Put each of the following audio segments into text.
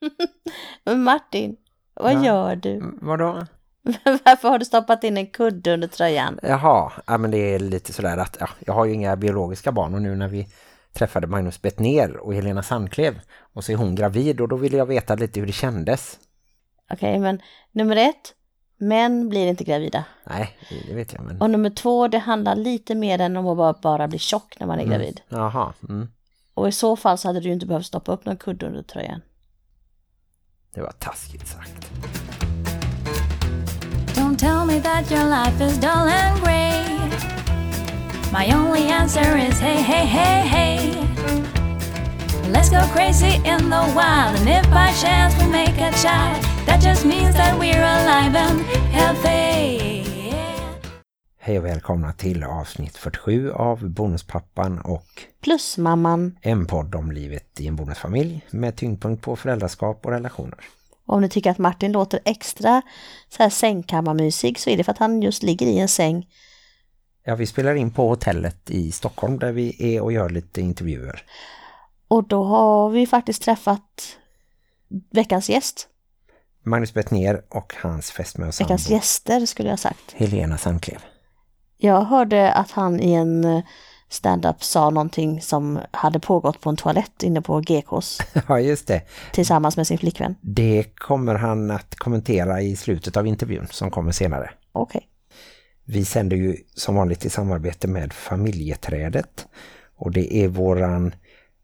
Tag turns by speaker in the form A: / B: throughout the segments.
A: Men Martin, vad
B: Ja.
A: gör du?
B: Mm, Vadå?
A: Varför har du stoppat in en kudde under tröjan?
B: Jaha, ja, men det är lite sådär att ja, jag har ju inga biologiska barn och nu när vi träffade Magnus Bettner och Helena Sandklev och så är hon gravid och då ville jag veta lite hur det kändes.
A: Okej, men nummer ett, män blir inte gravida.
B: Nej, det vet jag men...
A: Och nummer två, det handlar lite mer än om att bara, bara bli tjock när man är
B: Mm.
A: gravid.
B: Jaha, mm.
A: Och i så fall så hade du inte behövt stoppa upp någon kudde under tröjan.
B: Det var taskigt sagt.
C: Don't tell me that your life is dull and grey. My only answer is hey, hey, hey, hey. Let's go crazy in the wild, and if by chance we make a child, that just means that we're alive and healthy.
B: Hej och välkomna till avsnitt 47 av Bonuspappan och
A: Plus mamman,
B: en podd om livet i en bonusfamilj med tyngdpunkt på föräldraskap och relationer.
A: om ni tycker att Martin låter extra så här sängkammarmysig så är det för att han just ligger i en säng.
B: Ja, vi spelar in på hotellet i Stockholm där vi är och gör lite intervjuer.
A: Och då har vi faktiskt träffat veckans gäst.
B: Magnus Bettner och hans fästmö och
A: Veckans
B: sambo
A: gäster skulle jag ha sagt.
B: Helena Sandklev.
A: Jag hörde att han i en eh, stand-up sa någonting som hade pågått på en toalett inne på GKs
B: Ja, just det.
A: tillsammans med sin flickvän.
B: Det kommer han att kommentera i slutet av intervjun som kommer senare.
A: Okej.
B: Vi sänder ju som vanligt i samarbete med familjeträdet och det är våran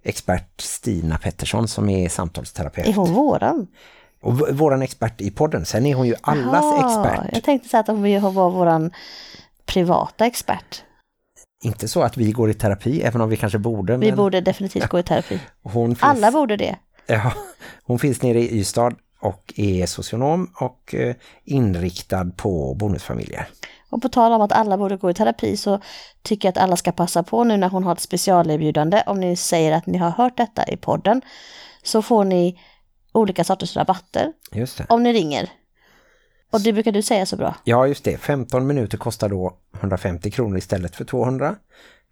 B: expert Stina Pettersson som är samtalsterapeut.
A: Är hon våran?
B: Och våran expert i podden. Sen är hon ju allas
A: Jaha,
B: expert.
A: Jag tänkte säga att hon var våran privata expert.
B: Inte så att vi går i terapi, även om vi kanske borde.
A: Vi
B: men
A: borde definitivt gå i terapi.
B: finns,
A: Alla borde det.
B: Ja, hon finns nere i Ystad och är socionom och eh, inriktad på bonusfamiljer.
A: Och på tal om att alla borde gå i terapi så tycker jag att alla ska passa på nu när hon har ett specialerbjudande. Om ni säger att ni har hört detta i podden så får ni olika sorters rabatter om ni ringer. Och det brukar du säga så bra.
B: Ja, just det. 15 minuter kostar då 150 kronor istället för 200.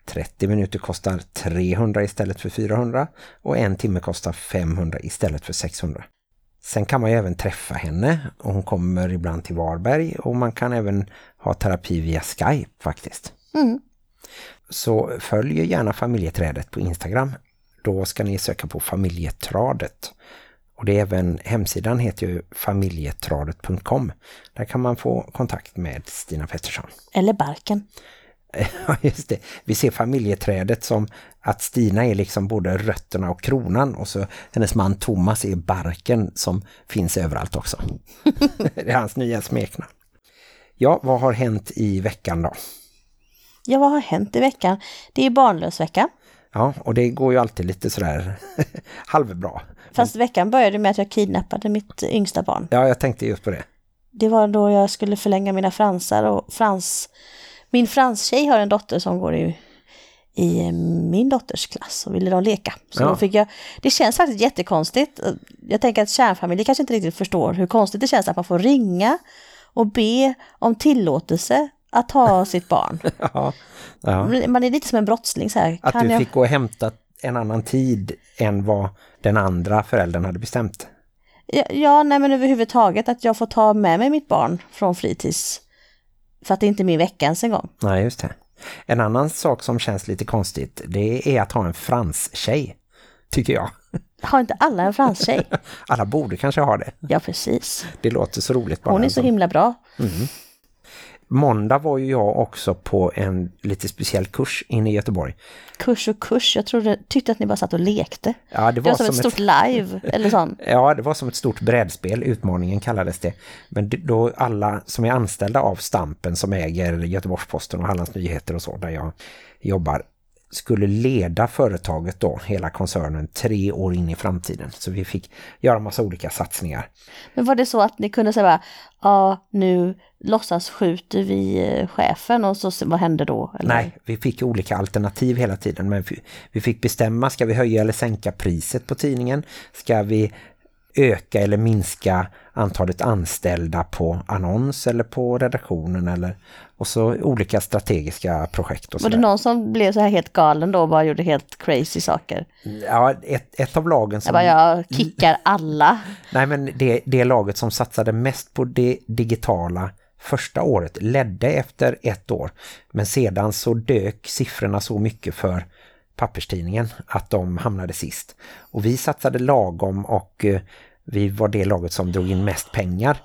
B: 30 minuter kostar 300 istället för 400. Och en timme kostar 500 istället för 600. Sen kan man ju även träffa henne och hon kommer ibland till Varberg och man kan även ha terapi via Skype faktiskt.
A: Mm.
B: Så följ gärna familjeträdet på Instagram. Då ska ni söka på familjetradet. Och det är även, hemsidan heter ju familjetradet.com. Där kan man få kontakt med Stina Pettersson.
A: Eller barken.
B: Ja, just det. Vi ser familjeträdet som att Stina är liksom både rötterna och kronan och så hennes man Thomas är barken som finns överallt också. det är hans nya smeknamn. Ja, vad har hänt i veckan då?
A: Ja, vad har hänt i veckan? Det är barnlös vecka.
B: Ja, och det går ju alltid lite sådär halvbra.
A: Fast veckan började med att jag kidnappade mitt yngsta barn.
B: Ja, jag tänkte just på det.
A: Det var då jag skulle förlänga mina fransar och frans... Min franstjej har en dotter som går i, i min dotters klass och ville de leka. Så
B: Ja.
A: då fick jag... Det känns faktiskt jättekonstigt. Jag tänker att kärnfamiljer kanske inte riktigt förstår hur konstigt det känns att man får ringa och be om tillåtelse att ha sitt barn.
B: Ja, ja.
A: Man är lite som en brottsling så här.
B: Att
A: Kan
B: du
A: jag...
B: fick gå och hämta en annan tid än vad den andra föräldern hade bestämt.
A: Ja, ja, nej men överhuvudtaget att jag får ta med mig mitt barn från fritids. För att det inte är min vecka ens en gång.
B: Nej, just det. En annan sak som känns lite konstigt, det är att ha en franstjej, tycker jag.
A: Har inte alla en franstjej?
B: Alla borde kanske ha det.
A: Ja, precis.
B: Det låter så roligt bara.
A: Hon är så himla bra.
B: Måndag var ju jag också på en lite speciell kurs inne i Göteborg.
A: Kurs och kurs. Jag trodde, tyckte att ni bara satt och lekte.
B: Ja, det
A: Det
B: var,
A: var som ett stort live eller sånt.
B: Ja, det var som ett stort brädspel, utmaningen kallades det. Men då alla som är anställda av Stampen som äger Göteborgs-Posten och Hallands Nyheter och så, där jag jobbar, skulle leda företaget då, hela koncernen, tre år in i framtiden. Så vi fick göra massa olika satsningar.
A: Men var det så att ni kunde säga ja nu låtsas skjuter vi eh, chefen och så vad händer då? Eller?
B: Nej, vi fick olika alternativ hela tiden. Men vi fick bestämma, ska vi höja eller sänka priset på tidningen? Ska vi öka eller minska antalet anställda på annons eller på redaktionen eller och så olika strategiska projekt och
A: Var det någon som blev så här helt galen då och bara gjorde helt crazy saker?
B: Ja, ett, ett av lagen som...
A: Jag bara, jag kickar alla.
B: Nej men det, det laget som satsade mest på det digitala första året ledde efter ett år. Men sedan så dök siffrorna så mycket för papperstidningen att de hamnade sist. Och vi satsade lagom och eh, vi var det laget som drog in mest pengar.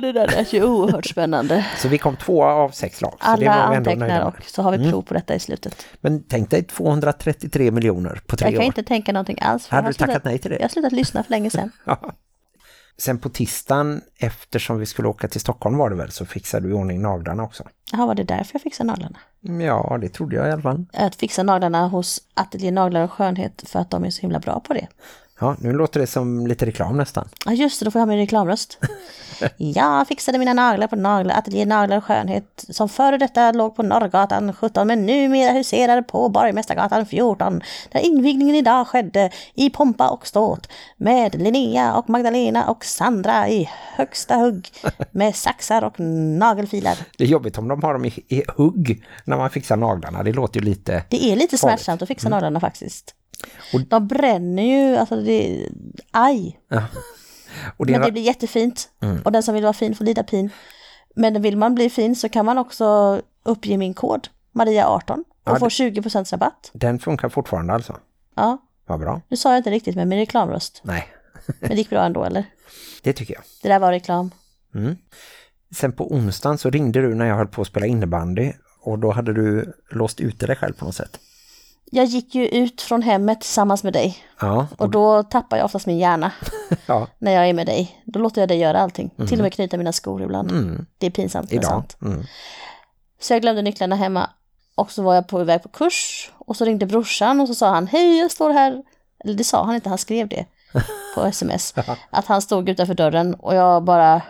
A: Det där är ju oerhört spännande.
B: Så vi kom tvåa av sex lag.
A: Alla antecknar och så har vi prov på detta i slutet.
B: Men tänk dig 233 miljoner på tre
A: Jag kan
B: år.
A: inte tänka någonting alls. för
B: Hade
A: jag har
B: du tackat
A: slutat-
B: nej till det?
A: Jag har slutat lyssna för länge sedan.
B: Sen på tisdagen, eftersom vi skulle åka till Stockholm var det väl, så fixade vi ordning naglarna också.
A: Jaha, var det därför jag fixade naglarna?
B: Ja, det trodde jag i alla fall.
A: Att fixa naglarna hos Ateljé Naglar och Skönhet för att de är så himla bra på det.
B: Ja, nu låter det som lite reklam nästan.
A: Ja just det, då får jag ha min reklamröst. jag fixade mina naglar på naglar, Ateljé Naglar och Skönhet som före detta låg på Norrgatan 17 men numera huserar på Borgmästargatan 14 där invigningen idag skedde i pompa och ståt med Linnea och Magdalena och Sandra i högsta hugg med saxar och nagelfilar.
B: Det är jobbigt om de har dem i, i hugg när man fixar naglarna. Det låter ju lite...
A: Det är lite
B: Farligt.
A: smärtsamt att fixa naglarna faktiskt. De bränner ju, alltså det aj.
B: Och det
A: Men det blir jättefint. Och den som vill vara fin får lida pin. Men vill man bli fin så kan man också uppge min kod, Maria18, och
B: Ja,
A: få
B: det-
A: 20% rabatt.
B: Den funkar fortfarande alltså.
A: Ja,
B: Vad bra.
A: nu sa jag inte riktigt med min reklamröst.
B: Nej,
A: Men det gick bra ändå, eller?
B: det tycker jag.
A: Det där var reklam.
B: Sen på onsdagen så ringde du när jag höll på att spela innebandy. Och då hade du låst ute dig själv på något sätt.
A: Jag gick ju ut från hemmet tillsammans med dig.
B: Ja,
A: Och då tappar jag oftast min hjärna
B: ja
A: när jag är med dig. Då låter jag dig göra allting. Till och med knyta mina skor ibland. Det är pinsamt men
B: idag.
A: sant.
B: Mm.
A: Så jag glömde nycklarna hemma. Och så var jag på väg på kurs. Och så ringde brorsan och så sa han, hej jag står här. Eller det sa han inte, han skrev det på sms. Att han stod utanför dörren och jag bara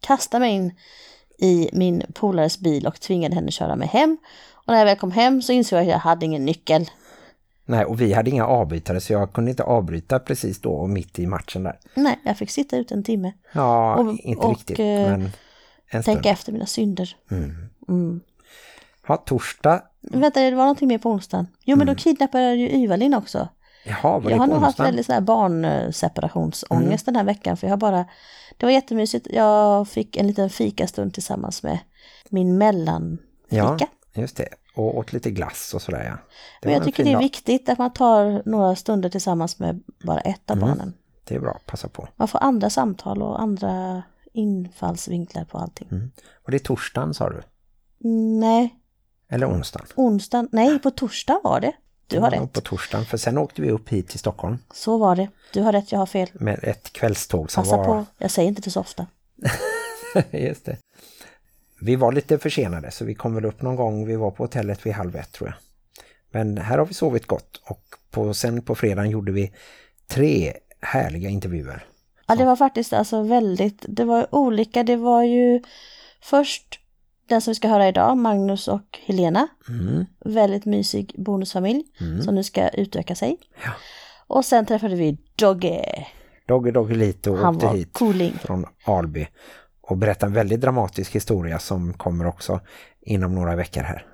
A: kastade mig in i min polares bil och tvingade henne köra mig hem. Och när jag väl kom hem så insåg jag att jag hade ingen nyckel.
B: Nej, och vi hade inga avbrytare så jag kunde inte avbryta precis då och mitt i matchen där.
A: Nej, jag fick sitta ut en timme.
B: Ja,
A: Och-
B: inte
A: och,
B: riktigt,
A: eh,
B: men en stund.
A: Tänka efter mina synder.
B: Ja, torsdag.
A: Vänta, det var någonting mer på onsdagen. Jo, men då kidnappade ju Yvalin också.
B: Jaha, var det
A: Jag har nog haft väldigt sån här barnseparationsångest den här veckan. För jag har bara, det var jättemysigt. Jag fick en liten fikastund tillsammans med min mellanfika.
B: Ja, just det. Och åt lite glass och sådär, ja. Det
A: Men jag tycker det är
B: dag.
A: viktigt att man tar några stunder tillsammans med bara ett av
B: Mm.
A: barnen.
B: Det är bra, passa på.
A: Man får andra samtal och andra infallsvinklar på allting.
B: Mm. Och det är torsdagen, sa du?
A: Mm, Nej,
B: Eller onsdagen?
A: onsdagen, nej på torsdag var det. Du har
B: Ja,
A: rätt.
B: På torsdagen, för sen åkte vi upp hit till Stockholm
A: Så var det. Du har rätt, jag har fel.
B: med ett kvällståg som
A: Passa
B: var...
A: på, jag säger inte det så ofta.
B: Just det. Vi var lite försenade så vi kom väl upp någon gång. Vi var på hotellet vid halv ett tror jag. Men här har vi sovit gott och på, sen på fredagen gjorde vi tre härliga intervjuer.
A: Ja, det var faktiskt alltså väldigt, det var olika, det var ju först den som vi ska höra idag, Magnus och Helena.
B: Mm.
A: Väldigt mysig bonusfamilj som nu ska utöka sig.
B: Ja.
A: Och sen träffade vi Dogge.
B: Dogge Dogge Lito
A: Han
B: åkte hit
A: cooling.
B: från Alby och berättade en väldigt dramatisk historia som kommer också inom några veckor här.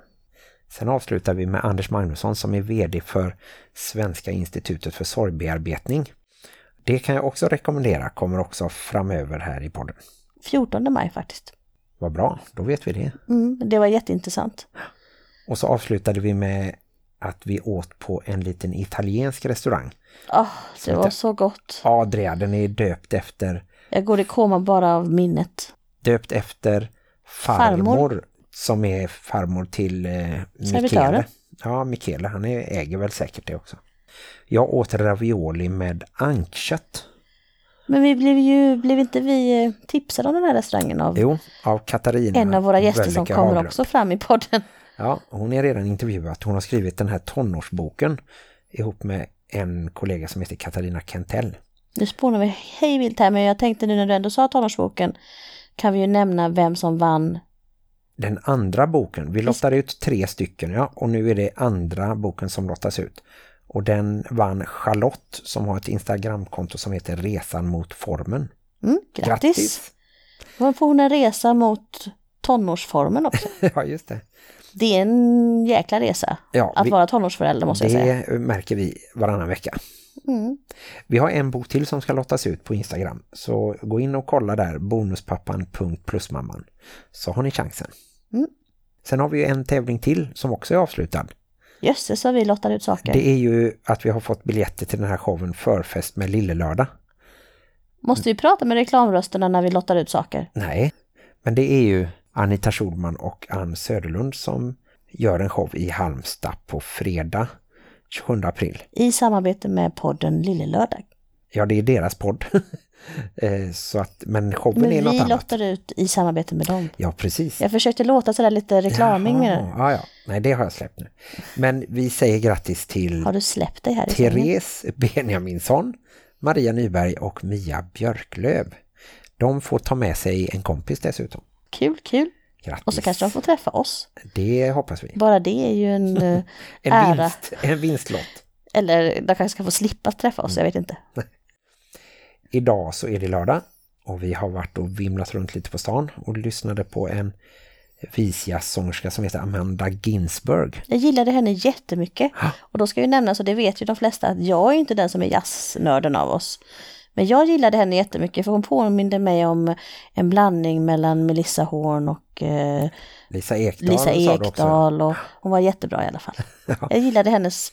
B: Sen avslutar vi med Anders Magnusson som är vd för Svenska institutet för sorgbearbetning. Det kan jag också rekommendera, kommer också framöver här i podden.
A: 14 maj faktiskt.
B: Vad bra, då vet vi det.
A: Mm, det var jätteintressant.
B: Och så avslutade vi med att vi åt på en liten italiensk restaurang.
A: Åh, det
B: heter-
A: var så gott.
B: Adria, den är döpt efter
A: Jag går i koma bara av minnet.
B: döpt efter farmor,
A: Farmor.
B: som är farmor till eh. Michele. Ja, Michele, han är, äger väl säkert det också. Jag åt ravioli med ankkött.
A: Men vi blev ju, blev inte vi eh, tipsade om den här restaurangen av
B: Jo, av Katarina.
A: en av våra gäster som kommer
B: Haglund.
A: också fram i podden.
B: Ja, hon är redan intervjuat. Hon har skrivit den här tonårsboken ihop med en kollega som heter Katarina Kentell.
A: Nu spånar vi hej vilt här, men jag tänkte nu när du ändå sa tonårsboken kan vi ju nämna vem som vann.
B: Den andra boken, vi lottade ut tre stycken ja, och nu är det andra boken som lottas ut. Och den vann Charlotte som har ett Instagramkonto som heter Resan mot formen.
A: Mm, grattis! Då får hon en resa mot tonårsformen också.
B: ja, just det.
A: Det är en jäkla resa
B: Ja,
A: att
B: vi-
A: vara tonårsförälder måste jag säga.
B: Det märker vi varannan vecka.
A: Mm.
B: Vi har en bok till som ska lottas ut på Instagram. Så gå in och kolla där, bonuspappan.plusmamman. Så har ni chansen.
A: Mm.
B: Sen har vi ju en tävling till som också är avslutad.
A: Jösses så vi lottar ut saker.
B: Det är ju att vi har fått biljetter till den här showen Förfest med Lillelördag.
A: Måste vi prata med reklamrösterna när vi lottar ut saker?
B: Nej, men det är ju Anita Schulman och Ann Söderlund som gör en show i Halmstad på fredag 27 april.
A: I samarbete med podden Lille Lördag.
B: Ja, det är deras podd. Eh, så att, men showen
A: Men
B: är något
A: vi
B: annat.
A: lottar ut i samarbete med dem.
B: Ja, precis.
A: Jag försökte låta sådär lite reklaming med det.
B: Ja, ja. Nej, det har jag släppt nu. Men vi säger grattis till
A: Har du släppt dig här?
B: Therese Benjaminsson, Maria Nyberg och Mia Björklöv. De får ta med sig en kompis dessutom.
A: Kul, kul.
B: Grattis.
A: Och så kanske de får träffa oss.
B: Det hoppas vi.
A: Bara det är ju en eh,
B: En,
A: ära.
B: vinst, en vinstlott.
A: Eller de kanske ska få slippa träffa oss, jag vet inte.
B: Idag så är det lördag och vi har varit och vimlat runt lite på stan och lyssnade på en visjazzsångerska som heter Amanda Ginsberg.
A: Jag gillade henne jättemycket. Och då ska ju nämnas, och det vet ju de flesta, att jag är inte den som är jazznörden av oss. Men jag gillade henne jättemycket för hon påminde mig om en blandning mellan Melissa Horn och eh,
B: Lisa Ekdahl
A: Lisa. Ekdahl. Och hon var jättebra i alla fall. Jag gillade hennes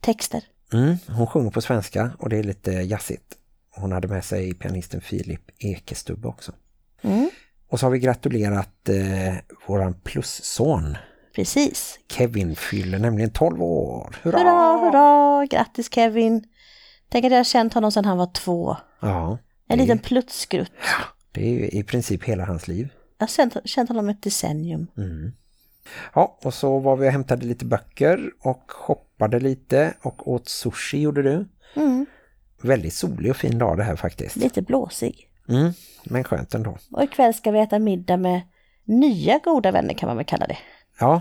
A: texter.
B: Mm, hon sjunger på svenska och det är lite jazzigt. Hon hade med sig pianisten Filip Ekestubbe också.
A: Mm,
B: Och så har vi gratulerat eh, våran plusson
A: precis.
B: Kevin fyller nämligen 12 år. Hurra!
A: Hurra, hurra! Grattis Kevin! Tänk att jag har känt honom sedan han var två.
B: Ja,
A: En liten plutskrutt.
B: det är ju i princip hela hans liv.
A: Jag har känt, känt honom ett decennium.
B: Ja, och så var vi och hämtade lite böcker och shoppade lite och åt sushi gjorde du.
A: Mm,
B: Väldigt solig och fin dag det här faktiskt.
A: lite blåsig.
B: Mm, men skönt ändå.
A: Och ikväll ska vi äta middag med nya goda vänner kan man väl kalla det.
B: Ja,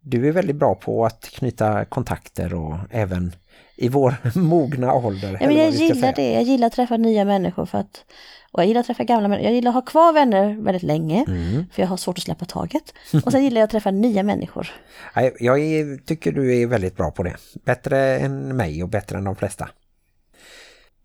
B: du är väldigt bra på att knyta kontakter och även i vår mogna ålder.
A: Ja, men jag gillar det. Jag gillar att träffa nya människor för att och jag gillar att träffa gamla människor. Jag gillar att ha kvar vänner väldigt länge
B: Mm.
A: för jag har svårt att släppa taget. Och sen gillar jag att träffa nya människor.
B: Jag är, tycker du är väldigt bra på det. Bättre än mig och bättre än de flesta.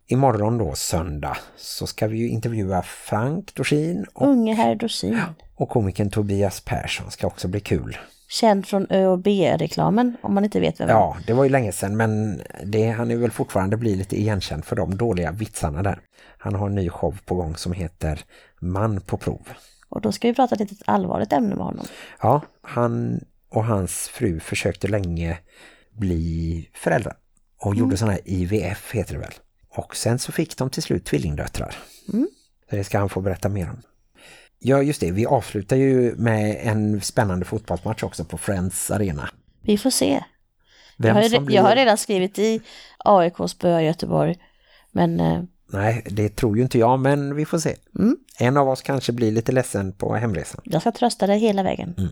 B: Imorgon då, söndag, så ska vi ju intervjua Frank Dorsin och,
A: Unge herr Dorsin.
B: och komikern Tobias Persson. ska också bli kul.
A: Känd från Ö och B-reklamen om man inte vet vem.
B: Ja, det var ju länge sedan men det, han är väl fortfarande bli lite igenkänd för de dåliga vitsarna där. Han har en ny show på gång som heter Man på prov.
A: Och då ska vi prata ett litet allvarligt ämne med honom.
B: Ja, han och hans fru försökte länge bli föräldrar och gjorde sån här IVF heter det väl. Och sen så fick de till slut tvillingdöttrar. Så det ska han få berätta mer om. Ja just det, vi avslutar ju med en spännande fotbollsmatch också på Friends Arena.
A: Vi får se. Jag har,
B: blir...
A: jag har redan skrivit i AIKs i Göteborg. Men eh,
B: Nej, det tror ju inte jag, men vi får se.
A: Mm.
B: En av oss kanske blir lite ledsen på hemresan.
A: jag ska trösta dig hela vägen.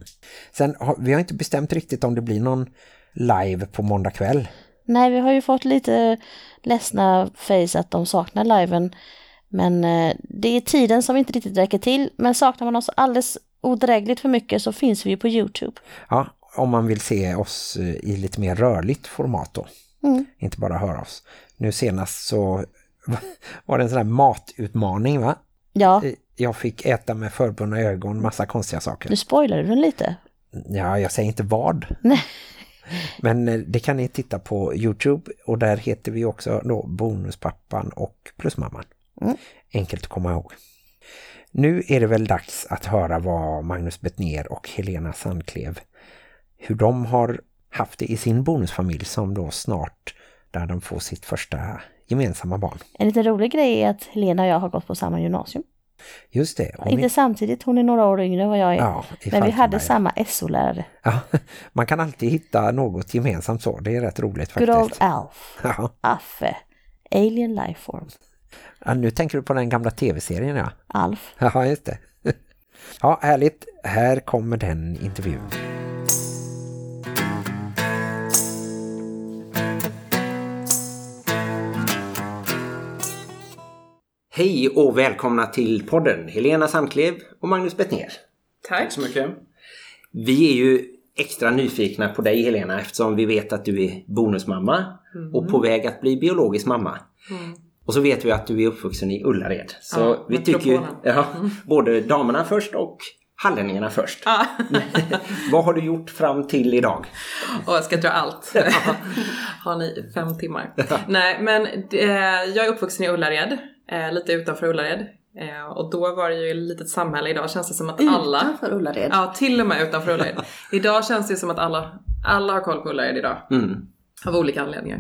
B: Sen har vi har inte bestämt riktigt om det blir någon live på måndag kväll.
A: Nej, vi har ju fått lite ledsna face att de saknar liven. Men eh, det är tiden som inte riktigt räcker till. Men saknar man oss alldeles odrägligt för mycket så finns vi ju på Youtube.
B: Ja, om man vill se oss eh, i lite mer rörligt format då.
A: Mm.
B: Inte bara höra oss. Nu senast så var det en sån här matutmaning va?
A: Ja,
B: Eh, Jag fick äta med förbundna ögon massa konstiga saker.
A: nu spoilar du den lite.
B: Ja, jag säger inte vad.
A: Nej.
B: Men det kan ni titta på Youtube och där heter vi också då Bonuspappan och Plusmamman.
A: Mm.
B: Enkelt att komma ihåg. Nu är det väl dags att höra vad Magnus Bettner och Helena Sandklev hur de har haft det i sin bonusfamilj som då snart där de får sitt första gemensamma barn.
A: En liten rolig grej är att Helena och jag har gått på samma gymnasium.
B: Just det.
A: Inte
B: är-
A: samtidigt, hon är några år yngre än vad jag är.
B: Ja,
A: men vi hade samma SO-lärare.
B: Ja, man kan alltid hitta något gemensamt så. Det är rätt roligt
A: Good old
B: faktiskt.
A: Alf.
B: Ja.
A: Affe. Alien Lifeform.
B: Ja, nu tänker du på den gamla tv-serien, ja.
A: Alf.
B: Ja, just det. Ja, härligt. Här kommer den intervjun. Hej och välkomna till podden Helena Sandklev och Magnus Bettner.
D: Tack så mycket.
B: Vi är ju extra nyfikna på dig Helena eftersom vi vet att du är bonusmamma mm. och på väg att bli biologisk mamma. Mm. Och så vet vi att du är uppvuxen i Ullared. Så
D: Ja,
B: vi tycker ju ja, både damerna först och hallänningarna först.
D: Ja.
B: Vad har du gjort fram till idag?
D: Och jag ska dra allt. Har ni fem timmar? Nej, men eh, jag är uppvuxen i Ullared, eh, lite utanför Ullared. Eh, och då var det ju ett litet samhälle. Idag känns det som att alla...
A: Utanför Ullared.
D: Ja, till och med utanför Ullared. idag känns det som att alla, alla har koll på Ullared idag.
B: Mm.
D: Av olika anledningar.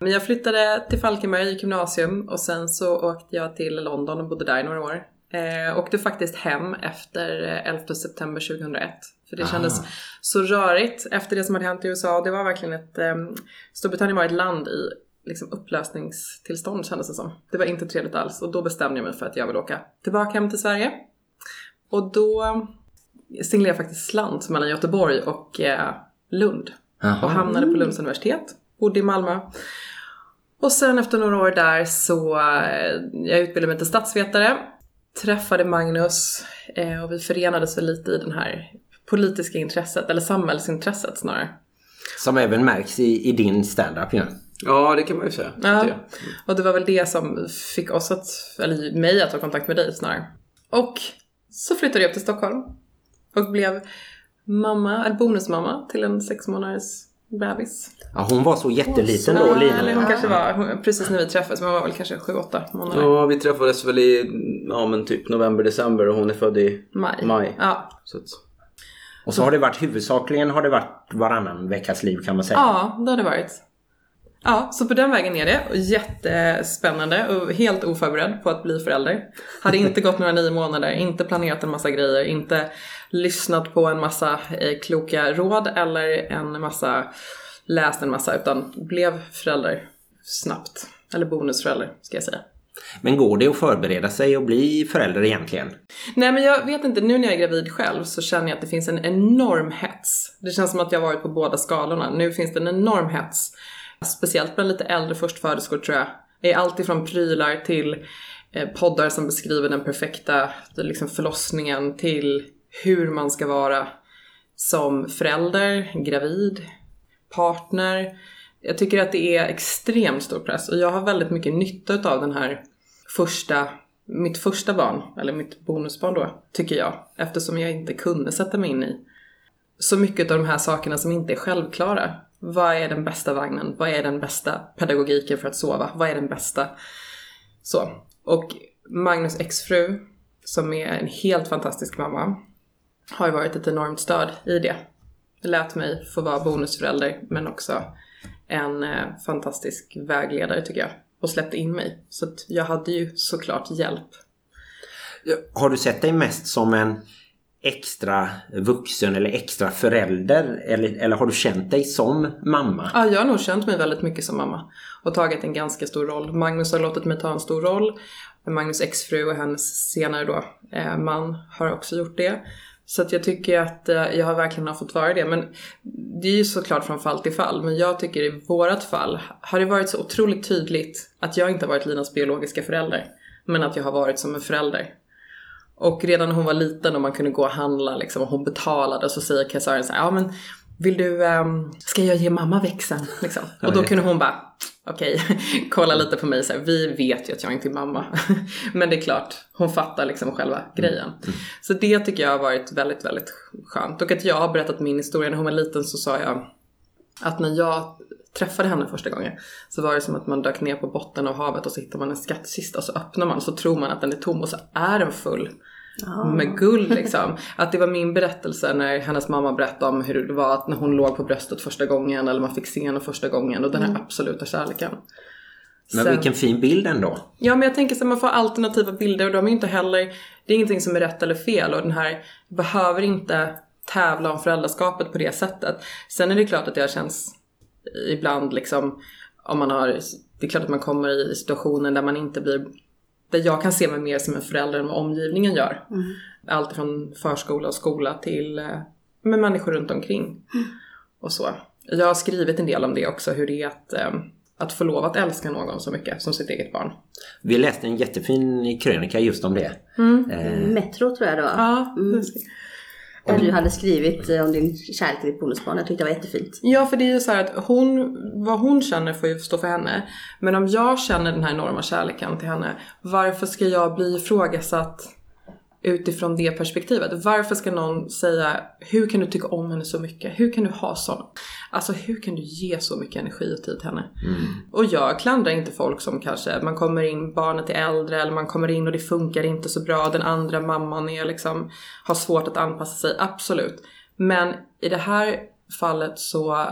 D: Men jag flyttade till Falkenberg, gick gymnasium och sen så åkte jag till London och bodde där i några år. Eh, åkte faktiskt hem efter eh, 11 september 2001. För det kändes så rörigt efter det som hade hänt i USA. Det var verkligen ett... Eh, Storbritannien var ett land i liksom upplösningstillstånd kändes det som. Det var inte trevligt alls och då bestämde jag mig för att jag vill åka tillbaka hem till Sverige. Och då singlade jag faktiskt slant mellan Göteborg och eh, Lund och
B: Jaha.
D: hamnade på Lunds universitet. Bodde i Malmö. Och sen efter några år där så eh, jag utbildade mig till statsvetare. Träffade Magnus eh, och vi förenades väl lite i den här politiska intresset, eller samhällsintresset snarare.
B: Som även märks i, i din stand-up ju.
E: Ja, det kan man ju säga.
D: Ja. Och det var väl det som fick oss att, eller mig att ta kontakt med dig snarare. Och så flyttade jag upp till Stockholm. Och blev mamma, eller bonusmamma till en sex månaders bebis.
B: Ja, hon var så jätteliten då,
D: Ja,
B: Lina.
D: eller hon kanske var, precis när vi träffades, men hon var väl kanske 7-8 månader.
E: Ja, vi träffades väl i ja, men typ november, december och hon är född i
D: Maj.
E: maj.
D: Ja.
E: Så att,
B: Och så har det varit huvudsakligen har det varit varannan veckas liv kan man säga.
D: ja, det har det varit. Ja, så på den vägen är det. Och jättespännande och helt oförberedd på att bli förälder. Hade inte gått några nio månader, inte planerat en massa grejer, inte lyssnat på en massa eh, kloka råd eller en massa, läst en massa, utan blev förälder snabbt. Eller bonusförälder, ska jag säga.
B: Men går det att förbereda sig och bli förälder egentligen?
D: Nej men jag vet inte, nu när jag är gravid själv så känner jag att det finns en enorm hets. Det känns som att jag varit på båda skalorna. Nu finns det en enorm hets. Speciellt bland lite äldre förstföderskor tror jag. Det är allt ifrån prylar till eh, poddar som beskriver den perfekta liksom förlossningen till hur man ska vara som förälder, gravid, partner. Jag tycker att det är extremt stor press och jag har väldigt mycket nytta av den här första, mitt första barn, eller mitt bonusbarn då, tycker jag. Eftersom jag inte kunde sätta mig in i så mycket av de här sakerna som inte är självklara. Vad är den bästa vagnen? Vad är den bästa pedagogiken för att sova? Vad är den bästa? Så. Och Magnus exfru, som är en helt fantastisk mamma, har ju varit ett enormt stöd i det. Lät mig få vara bonusförälder, men också en eh, fantastisk vägledare tycker jag. Och släppte in mig. Så att jag hade ju såklart hjälp.
B: Har du sett dig mest som en extra vuxen eller extra förälder? Eller, eller har du känt dig som mamma?
D: Ja, jag har nog känt mig väldigt mycket som mamma och tagit en ganska stor roll. Magnus har låtit mig ta en stor roll. Magnus exfru och hennes senare då eh, man har också gjort det. Så att jag tycker att eh, jag har verkligen har fått vara det. Men det är ju såklart från fall till fall. Men jag tycker i vårat fall har det varit så otroligt tydligt att jag inte har varit Linas biologiska förälder. Men att jag har varit som en förälder. Och redan när hon var liten och man kunde gå och handla liksom, och hon betalade så säger kassören så här, ja men vill du, ehm, ska jag ge mamma växeln? Liksom. Och då kunde hon bara, okej, kolla lite på mig så här, vi vet ju att jag inte är mamma. men det är klart, hon fattar liksom själva grejen. Så det tycker jag har varit väldigt, väldigt skönt. Och att jag har berättat min historia, när hon var liten så sa jag att när jag träffade henne första gången så var det som att man dök ner på botten av havet och så hittar man en skattkista och så öppnar man så tror man att den är tom och så är den full med guld liksom. Att det var min berättelse när hennes mamma berättade om hur det var att när hon låg på bröstet första gången eller man fick se henne första gången och den här absoluta kärleken.
B: Men
D: Sen-
B: vilken fin bild ändå.
D: Ja men jag tänker så att man får alternativa bilder och de är inte heller, det är ingenting som är rätt eller fel och den här behöver inte tävla om föräldraskapet på det sättet. Sen är det klart att det känns ibland liksom om man har, det är klart att man kommer i situationer där man inte blir, där jag kan se mig mer som en förälder än vad omgivningen gör. Allt från förskola och skola till eh, med människor runt omkring. Och så. Jag har skrivit en del om det också, hur det är att eh, att få lov att älska någon så mycket som sitt eget barn.
B: Vi läste en jättefin krönika just om det.
F: Metro tror jag det var.
D: Ja,
F: Där du hade skrivit eh, om din kärlek till ditt bonusbarn. Jag tyckte det var jättefint.
D: Ja, för det är ju så här att hon, vad hon känner får ju stå för henne. Men om jag känner den här enorma kärleken till henne, varför ska jag bli ifrågasatt utifrån det perspektivet? Varför ska någon säga, hur kan du tycka om henne så mycket? Hur kan du ha sån? Alltså hur kan du ge så mycket energi och tid till henne? Och jag klandrar inte folk som kanske, man kommer in, barnet är äldre eller man kommer in och det funkar inte så bra, den andra mamman är liksom, har svårt att anpassa sig, absolut. Men i det här fallet så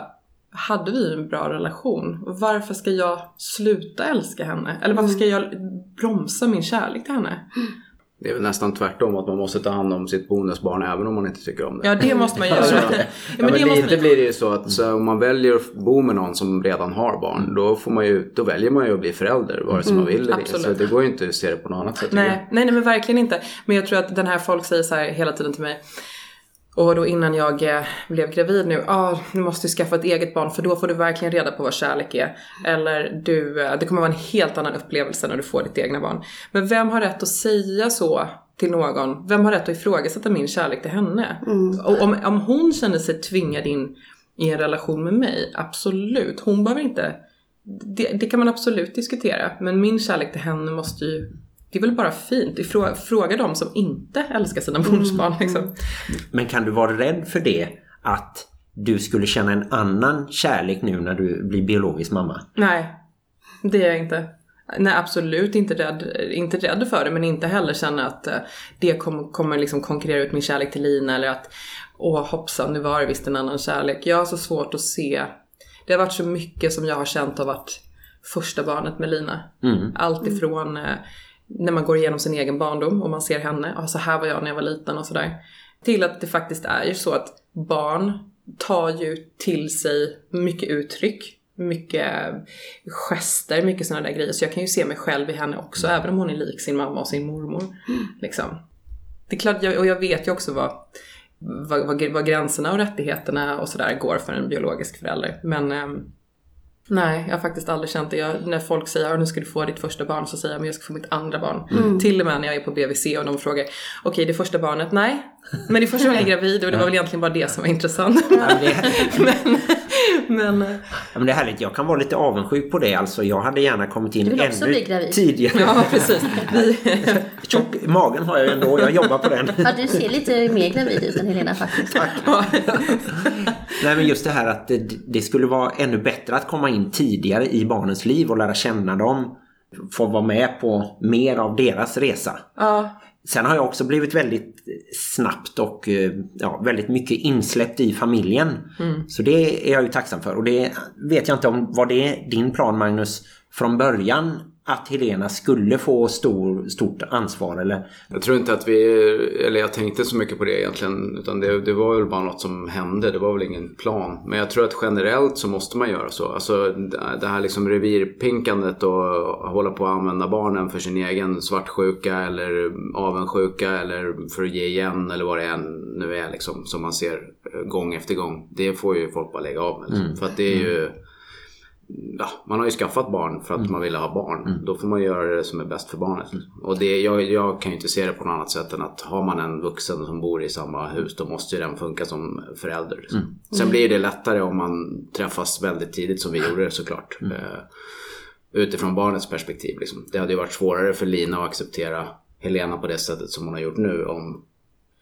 D: hade vi en bra relation. Varför ska jag sluta älska henne? Eller varför ska jag bromsa min kärlek till henne?
E: Det är väl nästan tvärtom att man måste ta hand om sitt bonusbarn även om man inte tycker om det.
D: Ja, det måste man göra. Ja,
E: ja,
D: men
E: men
D: det
E: lite
D: man...
E: blir det ju så att så om man väljer att bo med någon som redan har barn, då, får man ju, då väljer man ju att bli förälder vare sig man vill eller inte. Så det går ju inte att se det på något annat sätt.
D: Nej, nej, nej, men verkligen inte. Men jag tror att den här folk säger så här hela tiden till mig. Och då innan jag eh, blev gravid nu, ah, nu måste du skaffa ett eget barn för då får du verkligen reda på vad kärlek är. Eller du, eh, det kommer vara en helt annan upplevelse när du får ditt egna barn. Men vem har rätt att säga så till någon? Vem har rätt att ifrågasätta min kärlek till henne? Och om, om hon känner sig tvingad in i en relation med mig, absolut. Hon behöver inte det, det kan man absolut diskutera. Men min kärlek till henne måste ju... Det är väl bara fint. Ifrå- Fråga de som inte älskar sina bonusbarn liksom.
B: Men kan du vara rädd för det att du skulle känna en annan kärlek nu när du blir biologisk mamma?
D: Nej, det är jag inte. Nej, absolut inte rädd, inte rädd för det, men inte heller känna att eh, det kom, kommer liksom konkurrera ut min kärlek till Lina eller att åh hoppsan, nu var det visst en annan kärlek. Jag har så svårt att se. Det har varit så mycket som jag har känt har varit första barnet med Lina. Allt ifrån eh, när man går igenom sin egen barndom och man ser henne, ah, så här var jag när jag var liten och sådär. Till att det faktiskt är ju så att barn tar ju till sig mycket uttryck, mycket gester, mycket sådana där grejer. Så jag kan ju se mig själv i henne också, även om hon är lik sin mamma och sin mormor. Liksom. Det är klart, jag, och jag vet ju också vad, vad, vad, vad gränserna och rättigheterna och sådär går för en biologisk förälder. Men ehm, Nej, jag har faktiskt aldrig känt det. Jag, när folk säger att nu ska du få ditt första barn så säger jag men jag ska få mitt andra barn. Till och med när jag är på BVC och de frågar okej det första barnet, nej. Men det första gången jag är gravid och det var väl egentligen bara det som var intressant.
B: Ja, men
D: men, men eh,
B: ja, men det är härligt. Jag kan vara lite avundsjuk på det. Alltså, jag hade gärna kommit in ännu tidigare.
D: ja precis. Vi,
B: Tjock magen har jag ändå. Jag jobbar på den.
F: Ja, du ser lite mer gravid ut än Helena faktiskt.
B: Nej men just det här att det, det skulle vara ännu bättre att komma in tidigare i barnens liv och lära känna dem. Få vara med på mer av deras resa.
D: ja,
B: Sen har jag också blivit väldigt snabbt och eh, ja, väldigt mycket insläppt i familjen. Så det är jag ju tacksam för. Och det vet jag inte om var det din plan Magnus från början att Helena skulle få stor, stort ansvar eller
E: Jag tror inte att vi, eller jag tänkte så mycket på det egentligen. Utan det, det var väl bara något som hände. Det var väl ingen plan. Men jag tror att generellt så måste man göra så. Alltså det här liksom revirpinkandet och hålla på att använda barnen för sin egen svartsjuka eller avundsjuka eller för att ge igen eller vad det än nu är liksom. Som man ser gång efter gång. Det får ju folk bara lägga av med. Liksom. För att det är ju Ja, man har ju skaffat barn för att man ville ha barn. Då får man göra det som är bäst för barnet. Och det, jag, jag kan ju inte se det på något annat sätt än att har man en vuxen som bor i samma hus då måste ju den funka som förälder. Liksom. Sen blir det lättare om man träffas väldigt tidigt som vi gjorde såklart. Eh, utifrån barnets perspektiv. Liksom. Det hade ju varit svårare för Lina att acceptera Helena på det sättet som hon har gjort nu om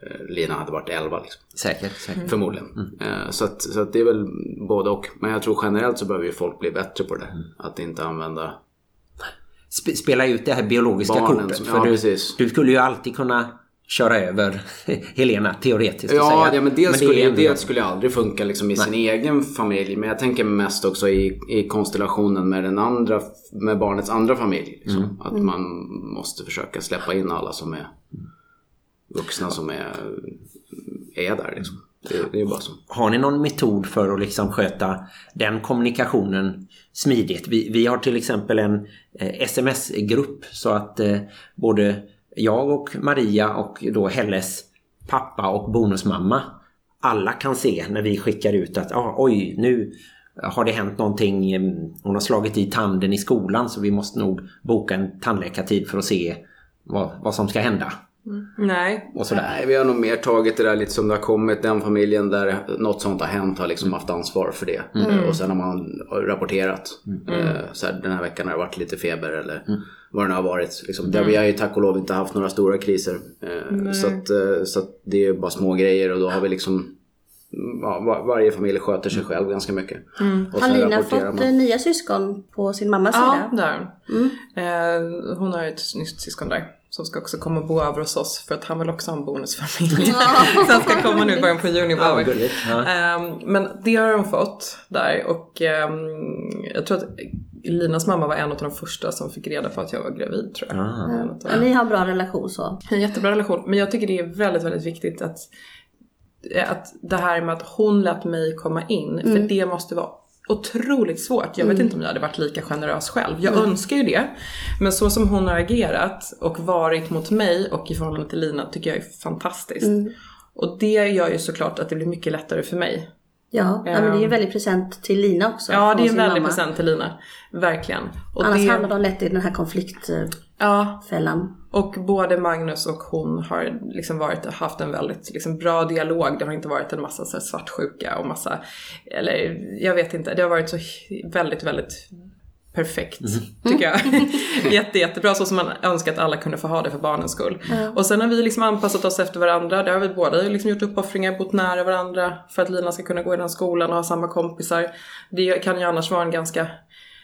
E: eh, Lina hade varit 11. Liksom.
B: säkert. säkert.
E: Förmodligen. Eh, Så, att, så att det är väl både och. Men jag tror generellt så behöver ju folk bli bättre på det. Att inte använda...
B: Sp- spela ut det här biologiska
E: Barnen
B: kortet.
E: som-
B: för
E: ja,
B: du, du skulle ju alltid kunna köra över Helena teoretiskt.
E: Ja,
B: säga,
E: ja men det, skulle,
B: är ändå-
E: det skulle aldrig funka liksom i sin egen familj. Men jag tänker mest också i, i konstellationen med, den andra, med barnets andra familj. Liksom. Att man måste försöka släppa in alla som är vuxna som är, är där. Liksom. Det, det är bara så.
B: Har ni någon metod för att liksom sköta den kommunikationen smidigt? Vi, vi har till exempel en eh, sms-grupp så att eh, både jag och Maria och då Helles pappa och bonusmamma alla kan se när vi skickar ut att ah, oj nu har det hänt någonting, hon har slagit i tanden i skolan så vi måste nog boka en tandläkartid för att se vad, vad som ska hända.
D: Nej.
B: Och sådär.
E: Nej, vi har nog mer tagit det där lite som det har kommit. Den familjen där något sånt har hänt har liksom haft ansvar för det. Eh, Och sen har man rapporterat. Eh, Så här, den här veckan har det varit lite feber eller vad det nu har varit. Liksom. Där vi har ju tack och lov inte haft några stora kriser. Eh, Så, att, så att det är bara små grejer och då har vi liksom Ja, var, varje familj sköter sig själv ganska mycket. Och
F: Har Lina fått
E: man.
F: nya syskon på sin mammas
D: Ja,
F: sida?
D: det har hon. Eh, hon har ett nytt syskon där. Som ska också komma och bo över hos oss för att han vill också ha en bonusfamilj. så han ska komma nu i början på juni.
B: Ja.
D: Ehm, men det har hon fått där och ehm, jag tror att Linas mamma var en av de första som fick reda på att jag var gravid tror jag. Av
F: Ja, ni har en bra relation så.
D: en jättebra relation. Men jag tycker det är väldigt, väldigt viktigt att, att det här med att hon lät mig komma in. För det måste vara otroligt svårt. Jag vet inte om jag hade varit lika generös själv. Jag önskar ju det. Men så som hon har agerat och varit mot mig och i förhållande till Lina tycker jag är fantastiskt. Och det gör ju såklart att det blir mycket lättare för mig.
F: Ja, men det är ju en väldig present till Lina också.
D: Ja, det är en väldig present till Lina. Verkligen. Och
F: Annars
D: det,
F: hamnar de lätt i den här konfliktfällan.
D: Ja, och både Magnus och hon har liksom varit, haft en väldigt liksom bra dialog. Det har inte varit en massa så här svartsjuka och massa, eller jag vet inte. Det har varit så väldigt, väldigt perfekt tycker jag. Jätte, jättebra så som man önskar att alla kunde få ha det för barnens skull. Och sen har vi liksom anpassat oss efter varandra. Där har vi båda liksom gjort uppoffringar, bott nära varandra för att Lina ska kunna gå i den skolan och ha samma kompisar. Det kan ju annars vara en ganska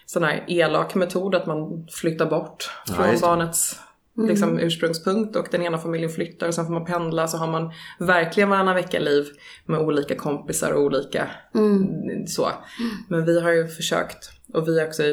D: sån här elak metod att man flyttar bort från
B: det.
D: barnets liksom, ursprungspunkt och den ena familjen flyttar och sen får man pendla så har man verkligen varannan vecka liv med olika kompisar och olika så. Men vi har ju försökt och vi också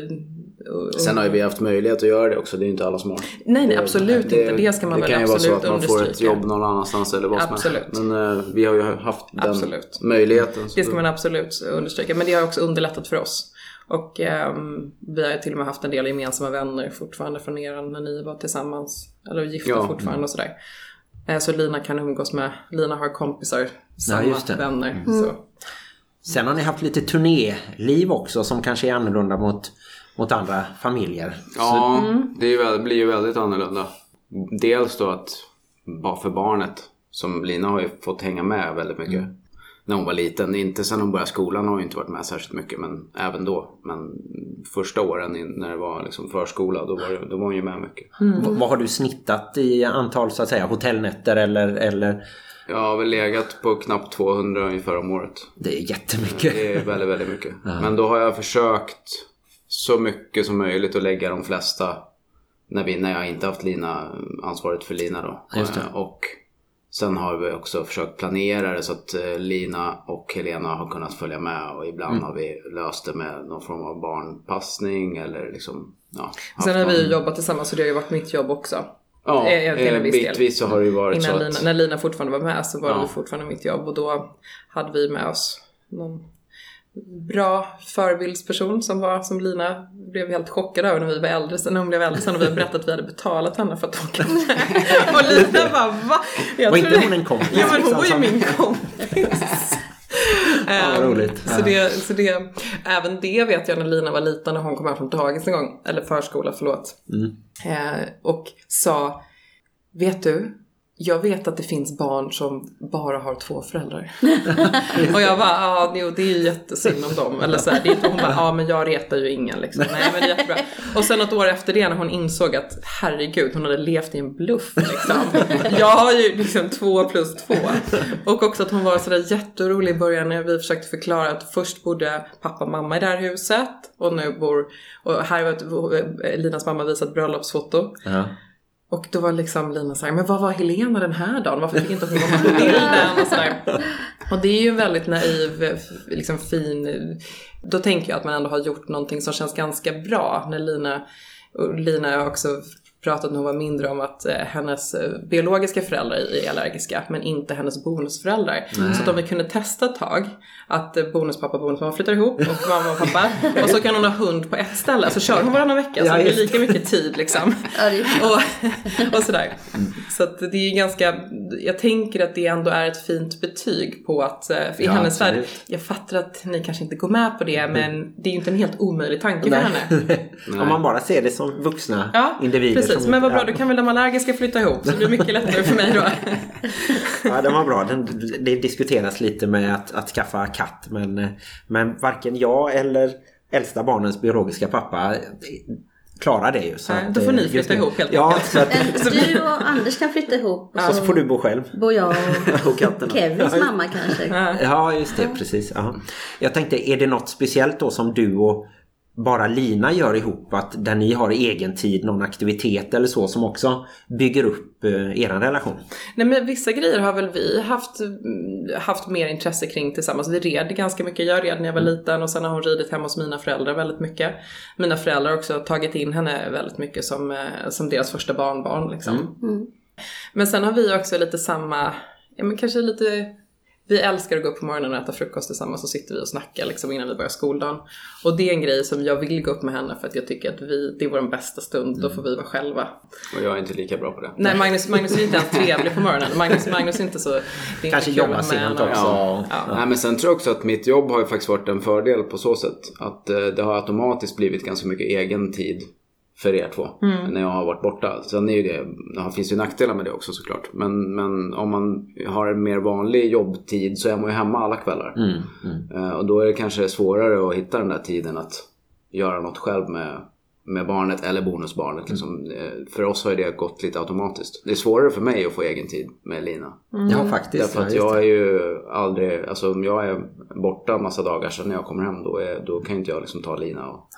D: och-
E: Sen har ju vi haft möjlighet att göra det också. Det är ju inte alla som har.
D: Nej, nej, absolut inte. Det ska man
E: det
D: väl
E: kan ju vara så
D: absolut
E: att man får ett
D: understryka.
E: jobb någon annanstans eller vad som
D: Absolut.
E: helst. Men eh, vi har ju haft den
D: Absolut.
E: möjligheten. så-
D: Det ska man absolut understryka. Men det har också underlättat för oss. Och ehm, vi har till och med haft en del gemensamma vänner fortfarande från er när ni var tillsammans. Eller gifta
E: Ja.
D: fortfarande och sådär. Eh, Så Lina kan umgås med, Lina har kompisar, samma
B: just det.
D: vänner. Så.
B: Sen har ni haft lite turnéliv också som kanske är annorlunda mot, mot andra familjer.
E: Ja, det är ju, väl- blir ju väldigt annorlunda. Dels då att bara för barnet, som Lina har ju fått hänga med väldigt mycket. När hon var liten. Inte sen hon började skolan har hon inte varit med särskilt mycket. Men även då. Men första åren när det var liksom förskola, då var, det, då var hon ju med mycket.
B: V- Vad har du snittat i antal så att säga hotellnätter eller, eller
E: Jag har väl legat på knappt 200 ungefär om året.
B: det är jättemycket.
E: Det är väldigt, väldigt mycket. Men då har jag försökt så mycket som möjligt att lägga de flesta när, vi, när jag inte haft Lina, ansvaret för Lina då. Eh, Och sen har vi också försökt planera det så att eh, Lina och Helena har kunnat följa med och ibland
B: Mm.
E: har vi löst det med någon form av barnpassning eller liksom ja,
D: Sen har vi jobbat tillsammans så det har ju varit mitt jobb också.
E: Ja,
D: eh, till en
E: eh,
D: viss del.
E: bitvis så har det ju varit så
D: Innan
E: att...
D: Lina, när Lina fortfarande var med så var
E: Ja.
D: det fortfarande mitt jobb och då hade vi med oss någon bra förebildsperson som var som Lina blev helt chockad över när vi var äldre. Sen när hon blev äldre sen och vi berättade att vi hade betalat henne för att åka. Och Lina bara va? Jag
B: Var inte hon en kompis?
D: Ja men hon var ju
B: Som-
D: min kompis.
B: Ja, vad roligt.
D: Så, det, så det, även det vet jag när Lina var liten när hon kom hem från dagis en gång, eller förskola, förlåt. Eh, och sa, vet du, jag vet att det finns barn som bara har två föräldrar. och jag bara, ja jo, det är ju jättesynd om dem. Eller så här, det är inte, hon bara, ja men jag retar ju ingen liksom. Nej men det är jättebra. Och sen ett år efter det när hon insåg att herregud, hon hade levt i en bluff liksom. Jag har ju liksom två plus två. Och också att hon var sådär jätteorolig i början när vi försökte förklara att först bodde pappa och mamma i det här huset och nu bor, och här var ett, Linas mamma visat bröllopsfoto.
B: Ja.
D: Och då var liksom Lina såhär, men vad var Helena den här dagen? Varför fick inte hon vara med på bilden? Och, sådär. och det är ju en väldigt naiv, liksom fin... Då tänker jag att man ändå har gjort någonting som känns ganska bra. När Lina, och Lina också pratat när hon var mindre om att eh, hennes eh, biologiska föräldrar är allergiska men inte hennes bonusföräldrar. Så att om vi kunde testa ett tag att eh, bonuspappa och bonusmamma flyttar ihop och mamma och pappa och så kan hon ha hund på ett ställe så kör hon varannan vecka så
B: Ja,
D: det blir lika mycket tid liksom. Och, och sådär. Så att det är ju ganska, jag tänker att det ändå är ett fint betyg på att, för i
B: Ja,
D: hennes värld, jag fattar att ni kanske inte går med på det men det är ju inte en helt omöjlig tanke för henne.
B: Om man bara ser det som vuxna
D: Ja,
B: individer.
D: precis.
B: Som
D: Men vad bra,
B: ja.
D: då kan väl de allergiska flytta ihop så det blir mycket lättare för mig då.
B: Ja, den var bra. Den, det diskuteras lite med att, att skaffa katt. Men, men varken jag eller äldsta barnens biologiska pappa klarar det ju. Så
D: Nej,
B: att,
D: då får ni
B: eh,
D: flytta
B: nu-
D: ihop helt
B: ja,
D: enkelt.
B: Så att,
F: du och Anders kan flytta ihop och
B: så
F: så
B: får du bo själv.
F: bor jag och
B: Och katterna.
F: Kevins mamma kanske.
B: Ja, just det. Precis. Ja. Jag tänkte, är det något speciellt då som du och bara Lina gör ihop? Att där ni har egen tid, någon aktivitet eller så som också bygger upp eh, er relation?
D: Nej men vissa grejer har väl vi haft, mm, haft mer intresse kring tillsammans. Vi red ganska mycket, jag red när jag var liten och sen har hon ridit hemma hos mina föräldrar väldigt mycket. Mina föräldrar har också tagit in henne väldigt mycket som, eh, som deras första barnbarn liksom. Men sen har vi också lite samma, ja men kanske lite vi älskar att gå upp på morgonen och äta frukost tillsammans och sitter vi och snackar liksom innan vi börjar skoldagen. Och det är en grej som jag vill gå upp med henne för att jag tycker att vi, det är vår bästa stund, då får vi vara själva.
E: Och jag är inte lika bra på det.
D: Nej, Magnus, Magnus är inte ens trevlig på morgonen. Magnus, Magnus är inte så... Är
B: Kanske
D: kul att
B: jobba
D: ha med
B: sent också.
D: Ja.
E: Nej men sen tror jag också att mitt jobb har ju faktiskt varit en fördel på så sätt. Att eh, det har automatiskt blivit ganska mycket egen tid för er två. När jag har varit borta. Sen är ju det, det finns ju nackdelar med det också såklart. Men, men om man har en mer vanlig jobbtid så är man ju hemma alla kvällar. Eh, och då är det kanske svårare att hitta den där tiden att göra något själv med, med barnet eller bonusbarnet. Liksom. Eh, För oss har ju det gått lite automatiskt. Det är svårare för mig att få egen tid med Lina.
B: Ja, faktiskt.
E: Därför att
B: ja,
E: jag är ju aldrig, alltså om jag är borta en massa dagar sen när jag kommer hem då, är, då kan inte jag liksom ta Lina och...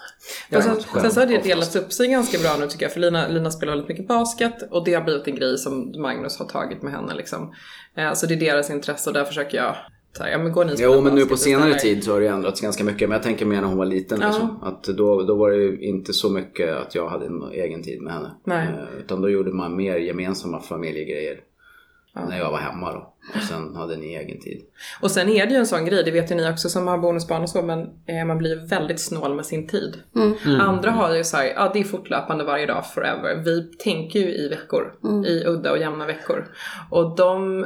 D: Och sen,
E: själv
D: sen så har det
E: oftast.
D: delats upp sig ganska bra nu tycker jag. För Lina, Lina spelar väldigt mycket basket och det har blivit en grej som Magnus har tagit med henne liksom. Eh, Så det är deras intresse och där försöker jag här, ja men går ni
E: Jo men nu på senare tid så har det ändrats ganska mycket. Men jag tänker mer när hon var liten
D: Ja.
E: liksom. Att då, då var det ju inte så mycket att jag hade en egen tid med henne.
D: Nej.
E: Eh, Utan då gjorde man mer gemensamma familjegrejer. När jag var hemma då. Och sen hade ni egen tid.
D: Och sen är det ju en sån grej, det vet ju ni också som har bonusbarn och så, men eh, man blir ju väldigt snål med sin tid. Andra har ju såhär, ja det är fortlöpande varje dag forever. Vi tänker ju i veckor, i udda och jämna veckor. Och de,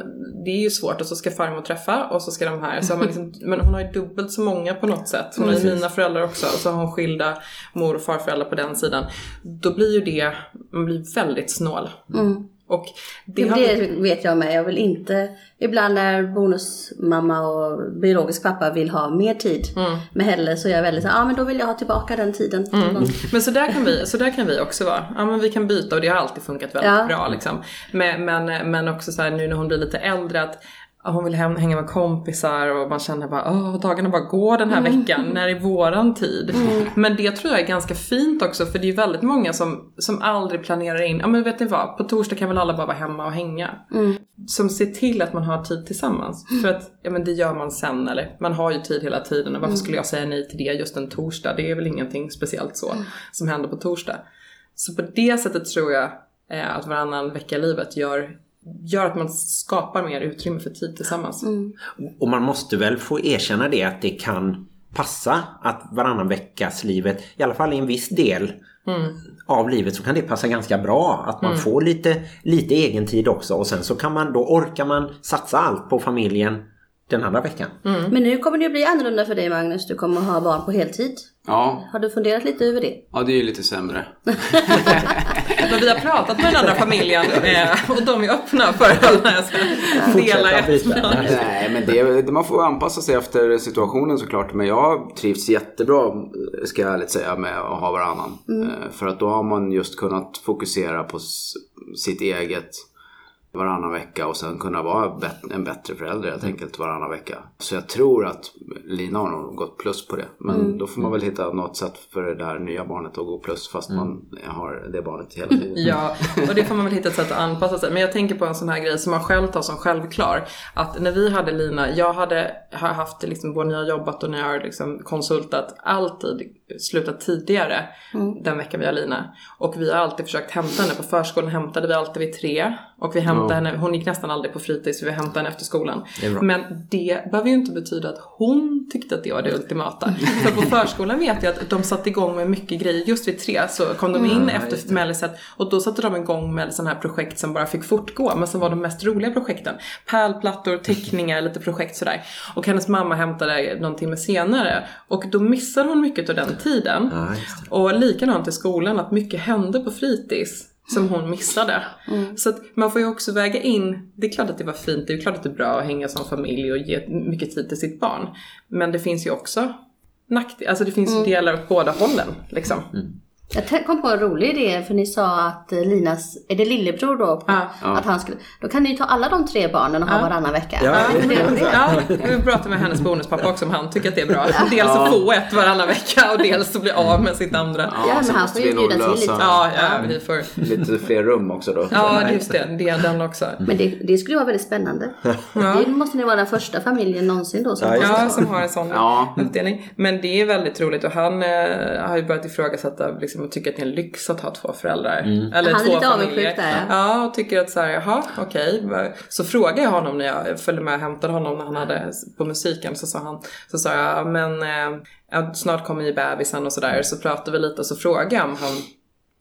D: det är ju svårt och så ska farmor träffa och så ska de här, så har man liksom, men hon har ju dubbelt så många på något sätt. Hon har ju mina föräldrar också och så har hon skilda mor och farföräldrar på den sidan. Då blir ju det, man blir väldigt snål. Och det
F: Det, det vet jag med. Jag vill inte... Ibland när bonusmamma och biologisk pappa vill ha mer tid
D: Mm.
F: med Helle så är jag väldigt så ja ah, men då vill jag ha tillbaka den tiden.
D: Men så där, kan vi, så där kan vi också vara. Ja men vi kan byta och det har alltid funkat väldigt
F: Ja.
D: bra liksom. Men, men, men också så här nu när hon blir lite äldre att hon vill hänga med kompisar och man känner bara åh dagarna bara går den här
F: Mm.
D: veckan, när är våran tid? Men det tror jag är ganska fint också för det är väldigt många som, som aldrig planerar in, ja men vet ni vad, på torsdag kan väl alla bara vara hemma och hänga.
F: Mm.
D: Som ser till att man har tid tillsammans. För att, ja men det gör man sen eller man har ju tid hela tiden och
F: Mm.
D: varför skulle jag säga nej till det just en torsdag? Det är väl ingenting speciellt så
F: Mm.
D: som händer på torsdag. Så på det sättet tror jag eh, att varannan vecka i livet gör, gör att man skapar mer utrymme för tid tillsammans.
F: Mm.
B: Och man måste väl få erkänna det att det kan passa att varannan veckas livet, i alla fall i en viss del av livet så kan det passa ganska bra. Att man får lite, lite egen tid också och sen så kan man, då orkar man satsa allt på familjen den andra veckan.
F: Men nu kommer det ju bli annorlunda för dig Magnus. Du kommer ha barn på heltid.
E: Ja,
F: Har du funderat lite över det?
E: ja det är ju lite sämre.
D: Men vi har pratat med den andra familjen eh, och de är öppna för alla så här, dela efter.
E: Nej, men det, man får anpassa sig efter situationen såklart. Men jag trivs jättebra, ska jag ärligt säga, med att ha varannan. Eh, För att då har man just kunnat fokusera på sitt eget varannan vecka och sen kunna vara en bättre förälder helt enkelt varannan vecka. Så jag tror att Lina har nog gått plus på det. Men då får man väl hitta något sätt för det där nya barnet att gå plus fast man har det barnet hela tiden.
D: Ja, och det får man väl hitta ett sätt att anpassa sig. Men jag tänker på en sån här grej som man själv tar som självklar. Att när vi hade Lina, jag hade haft liksom, både när jag har jobbat och när jag har liksom konsultat, alltid slutat tidigare den veckan vi har Lina. Och vi har alltid försökt hämta henne. På förskolan hämtade vi alltid vid tre. Och vi hämtade henne, hon gick nästan aldrig på fritids, vi hämtade henne efter skolan.
B: Det.
D: Men det behöver ju inte betyda att hon tyckte att det var det ultimata. För på förskolan vet jag att de satte igång med mycket grejer. Just vid tre så kom de in efter melliset och då satte de igång med sådana här projekt som bara fick fortgå. Men som var de mest roliga projekten. Pärlplattor, teckningar, lite projekt sådär. Och hennes mamma hämtade någon timme senare. Och då missade hon mycket av den tiden.
B: Ja.
D: Och likadant i skolan, att mycket hände på fritids som hon missade. Så att man får ju också väga in, det är klart att det var fint, det är klart att det är bra att hänga som familj och ge mycket tid till sitt barn. Men det finns ju också nackdelar, alltså det finns ju delar åt båda hållen liksom.
F: Jag kom på en rolig idé för ni sa att eh, Linas, är det lillebror då?
D: Ja.
F: Att han skulle, då kan ni ju ta alla de tre barnen och ha varannan vecka.
B: Ja?
D: Ja, vi pratade med hennes bonuspappa också om han tycker att det är bra. Dels att få ett varannan vecka och dels att bli av med sitt andra.
F: Ja, men han får ju bjuda till lite.
D: Ja, ja, vi får...
E: Lite fler rum också då.
D: Ja, det är just det. Det är den också.
F: Men det, det skulle vara väldigt spännande. Det måste ni vara den första familjen någonsin då som
B: Ja,
D: Ja, som har en sån
E: Ja.
D: uppdelning. Men det är väldigt roligt och han eh, har ju börjat ifrågasätta liksom, och tycker att det är en lyx att ha två föräldrar. Eller
F: Han är
D: två
F: lite avundsjuk
D: familjer.
F: där, ja.
D: Ja, och tycker att så här, jaha, okej. Så frågade jag honom när jag följde med och hämtade honom när han hade på musiken. Så sa han, så sa jag, "Ja, men eh, snart kommer ju bebisen och sådär. Så pratade vi lite och så frågade jag om han,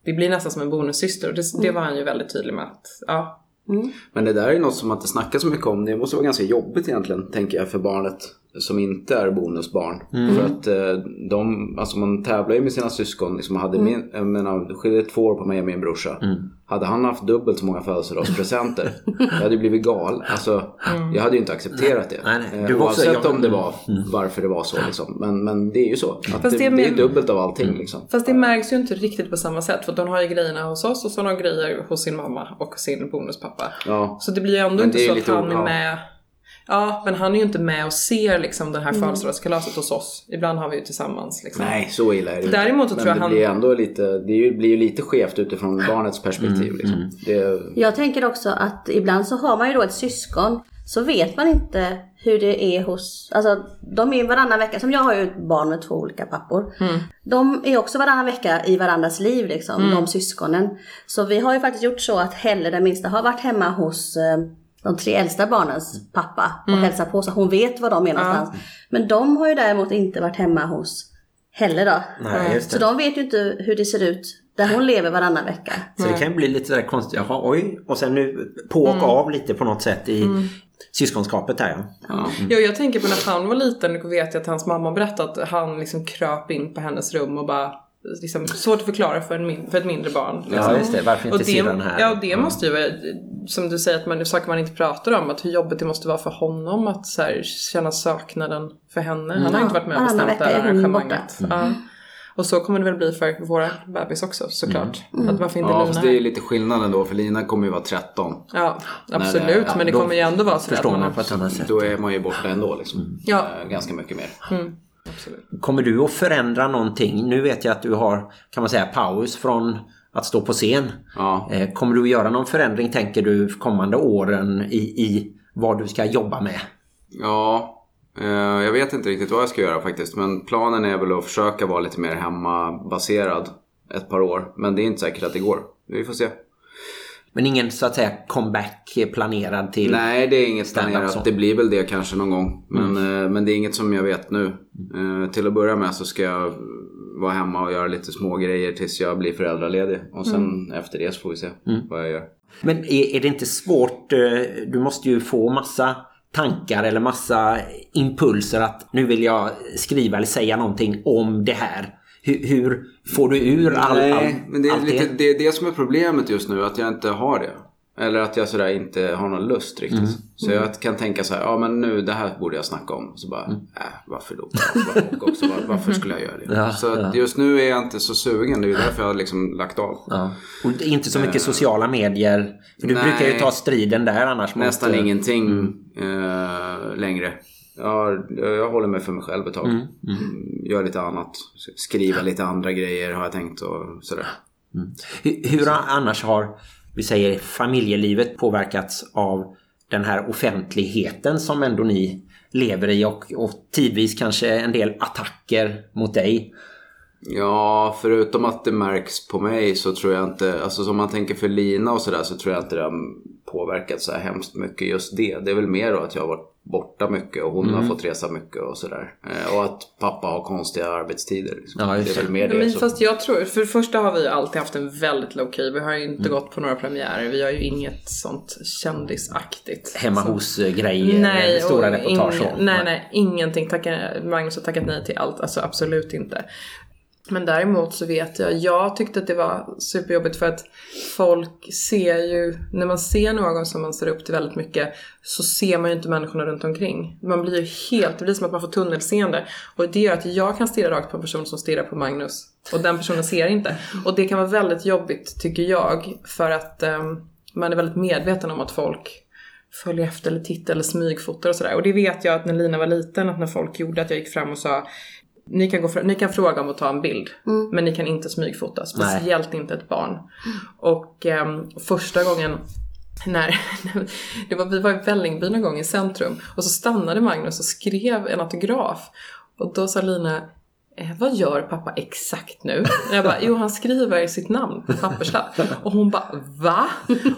D: det blir nästan som en bonussyster. Och det, det var han ju väldigt tydlig med att, ja.
E: Men det där är något som man inte snackar så mycket om. Det måste vara ganska jobbigt egentligen, tänker jag, för barnet som inte är bonusbarn. För att eh, de, alltså man tävlar ju med sina syskon. Liksom hade min, jag menar, det skiljer två år på mig och min brorsa. Hade han haft dubbelt så många födelsedagspresenter, jag hade ju blivit gal. Alltså, jag hade ju inte accepterat det.
B: Nej, nej.
E: Eh,
B: Du var också-
E: Oavsett
B: jag-
E: om det var varför det var så. Liksom. Men, men det är ju så. Att det,
D: det
E: det,
D: med-
E: är dubbelt av allting. Liksom.
D: Fast det märks ju inte riktigt på samma sätt för de har ju grejerna hos oss och så har de grejer hos sin mamma och sin bonuspappa.
E: Ja.
D: Så det blir ju ändå
E: Men
D: inte
E: det är
D: så att han är med. Ja, men han är ju inte med och ser liksom det här födelsedagskalaset hos oss. Ibland har vi ju tillsammans liksom.
E: Nej, så illa är det
D: Däremot så tror
E: Men
D: jag
E: det
D: han-
E: blir ändå lite, det blir ju lite skevt utifrån barnets perspektiv. Liksom. Det,
F: Jag tänker också att ibland så har man ju då ett syskon så vet man inte hur det är hos, alltså de är varannan vecka, som jag har ju ett barn med två olika pappor. De är också varannan vecka i varandras liv liksom, de syskonen. Så vi har ju faktiskt gjort så att Helle den minsta har varit hemma hos eh, de tre äldsta barnens pappa och hälsat på så hon vet var de är någonstans. Men de har ju däremot inte varit hemma hos Helle då.
B: Nej, just det.
F: Så de vet ju inte hur det ser ut där hon lever varannan vecka.
B: Så det kan ju bli lite sådär konstigt. Jaha, oj. Och sen nu på och av lite på något sätt i syskonskapet här ja.
E: ja.
D: Jo, jag tänker på när han var liten, vet jag att hans mamma berättade att han liksom kröp in på hennes rum och bara Liksom, svårt att förklara för, en min, för ett mindre barn. Liksom.
B: Ja, just det. Varför inte
D: och det,
B: syrran här?
D: Ja, och det måste ju vara, som du säger, att man, saker man inte pratar om. Att hur jobbigt det måste vara för honom att så här, känna saknaden för henne. Han har
F: Ja,
D: inte varit med och bestämt det här arrangemanget. Ja. Och så kommer det väl bli för våra bebis också såklart. Att varför inte
E: ja,
D: Lina
E: fast det är
D: här?
E: lite skillnad ändå för Lina kommer ju vara 13.
D: Ja,
E: det-
D: absolut.
E: ja,
D: men det kommer ju ändå vara så att
B: Förstår
D: man
B: man på ett annat sätt.
E: Då är man ju borta ändå liksom.
D: Ja.
E: Eh, Ganska mycket mer.
D: Absolut.
B: Kommer du att förändra någonting? Nu vet jag att du har, kan man säga, paus från att stå på scen.
E: Ja.
B: Eh, Kommer du att göra någon förändring, tänker du, kommande åren i, i vad du ska jobba med?
E: Ja, eh, jag vet inte riktigt vad jag ska göra faktiskt. Men planen är väl att försöka vara lite mer hemmabaserad ett par år. Men det är inte säkert att det går. Vi får se.
B: Men ingen så att säga comeback planerad till...
E: Nej, det är inget planerat. Det blir väl det kanske någon gång. Men, eh, men det är inget som jag vet nu. Eh, till att börja med så ska jag vara hemma och göra lite små grejer tills jag blir föräldraledig. Och sen efter det så får vi se vad jag gör.
B: Men är, är det inte svårt? eh, Du måste ju få massa tankar eller massa impulser att nu vill jag skriva eller säga någonting om det här. Hur, hur får du ur all, all,
E: Nej, men det är, lite, det är det som är problemet just nu, att jag inte har det. Eller att jag sådär inte har någon lust riktigt. Så jag kan tänka så här, ja men nu det här borde jag snacka om. Så bara, äh, varför då? Och också, var, varför skulle jag göra det?
B: Ja,
E: så att just nu är jag inte så sugen. Det är därför jag har liksom lagt av.
B: Ja. Och det inte så mycket sociala medier. För du
E: Nej.
B: brukar ju ta striden där annars. mot,
E: Nästan
B: eh,
E: ingenting eh, längre. Jag, jag håller mig för mig själv ett tag. Mm, Gör lite annat. Skriva lite andra grejer har jag tänkt och sådär.
B: Hur, hur annars har, vi säger, familjelivet påverkats av den här offentligheten som ändå ni lever i och, och tidvis kanske en del attacker mot dig?
E: Ja, förutom att det märks på mig så tror jag inte, alltså som man tänker för Lina och sådär så tror jag inte det har påverkat så här hemskt mycket just det. Det är väl mer då att jag har varit borta mycket och hon
B: Mm.
E: har fått resa mycket och sådär. Eh, Och att pappa har konstiga arbetstider. Liksom.
B: Ja,
E: det är väl mer det.
D: Men
E: så.
D: fast jag tror, för det första har vi alltid haft en väldigt low key. Vi har ju inte gått på några premiärer. Vi har ju inget sånt kändisaktigt.
B: Hemma
D: Så-
B: hos-grejer,
D: Nej,
B: stora reportage? och-
D: nej, nej, ingenting. Tacka, Magnus har tackat nej till allt. Alltså absolut inte. Men däremot så vet jag, jag tyckte att det var superjobbigt för att folk ser ju, när man ser någon som man ser upp till väldigt mycket så ser man ju inte människorna runt omkring. Man blir ju helt, det blir som att man får tunnelseende. Och det gör att jag kan stirra rakt på en person som stirrar på Magnus. Och den personen ser inte. Och det kan vara väldigt jobbigt tycker jag för att um, man är väldigt medveten om att folk följer efter eller tittar eller smygfotar och sådär. Och det vet jag att när Lina var liten, att när folk gjorde att jag gick fram och sa ni kan, gå ni kan fråga om att ta en bild, men ni kan inte smygfota. Speciellt inte ett barn. Och ehm, första gången när, det var, vi var i Vällingby någon gång i centrum och så stannade Magnus och skrev en autograf. Och då sa Lina, eh, vad gör pappa exakt nu? Och jag bara, jo han skriver sitt namn på papperslapp. Och hon bara, va?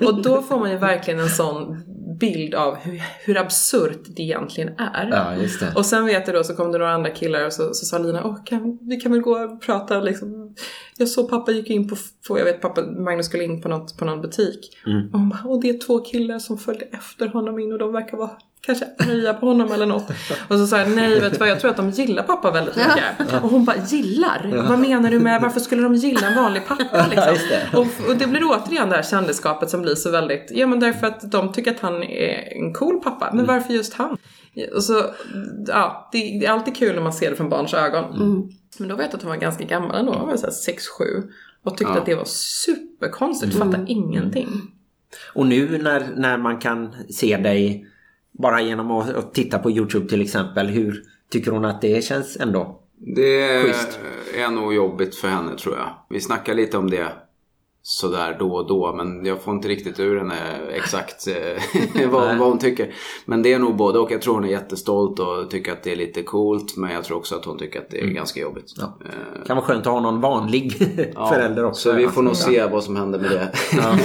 D: Och då får man ju verkligen en sån bild av hur, hur absurt det egentligen är.
B: Ja, just det.
D: Och sen vet jag då så kom det några andra killar och så, så sa Lina, Åh, kan, vi kan väl gå och prata liksom. Jag såg pappa gick in på, på jag vet pappa, Magnus skulle in på, något, på någon butik.
B: Mm.
D: Och hon bara, och det är två killar som följde efter honom in och de verkar vara kanske arga på honom eller något. Och så sa jag, nej vet du vad, jag tror att de gillar pappa väldigt mycket. Och hon bara, gillar? Vad menar du med, varför skulle de gilla en vanlig pappa liksom? Och, och det blir återigen det här kändisskapet som blir så väldigt, ja men därför att de tycker att han är en cool pappa. Men varför just han? Och så, ja, det, det är alltid kul när man ser det från barns ögon. Men då vet jag att han var ganska gammal ändå, han var så här 6-7. Och tyckte
E: Ja.
D: att det var superkonstigt, fattade ingenting.
B: Och nu när, när man kan se dig bara genom att, titta på Youtube till exempel, hur tycker hon att det känns ändå?
E: Det
B: Schysst.
E: är nog jobbigt för henne tror jag. Vi snackar lite om det sådär då och då men jag får inte riktigt ur henne exakt eh, vad, vad hon tycker. Men det är nog både och. Jag tror hon är jättestolt och tycker att det är lite coolt men jag tror också att hon tycker att det är ganska jobbigt.
B: Ja.
E: Eh,
B: Kan vara skönt att ha någon vanlig
E: Ja,
B: förälder också.
E: Så vi får nog se vad som händer med det.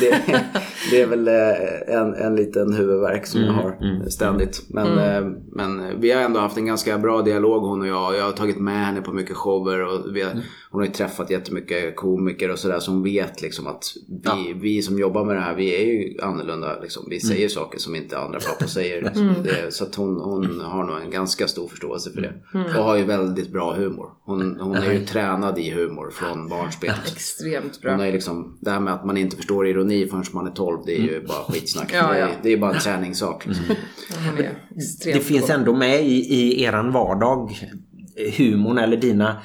E: det, det är väl eh, en, en liten huvudvärk som
B: Mm,
E: jag har ständigt. Men, eh, men vi har ändå haft en ganska bra dialog hon och jag. Jag har tagit med henne på mycket shower och vi har,
B: Mm.
E: hon har ju träffat jättemycket komiker och sådär som vet liksom att vi, vi som jobbar med det här, vi är ju annorlunda. Liksom. Vi säger saker som inte andra pappor säger. Liksom. Det, så att hon, hon har nog en ganska stor förståelse för det. Och har ju väldigt bra humor. Hon, hon är ju tränad i humor från barnsben.
D: Extremt bra.
E: Hon är liksom, det här med att man inte förstår ironi förrän man är 12, det är ju bara skitsnack.
D: Ja,
E: det,
D: ja.
E: är, det är bara en träningssak. Liksom.
D: Extremt
B: Det finns ändå med i, i eran vardag humorn eller dina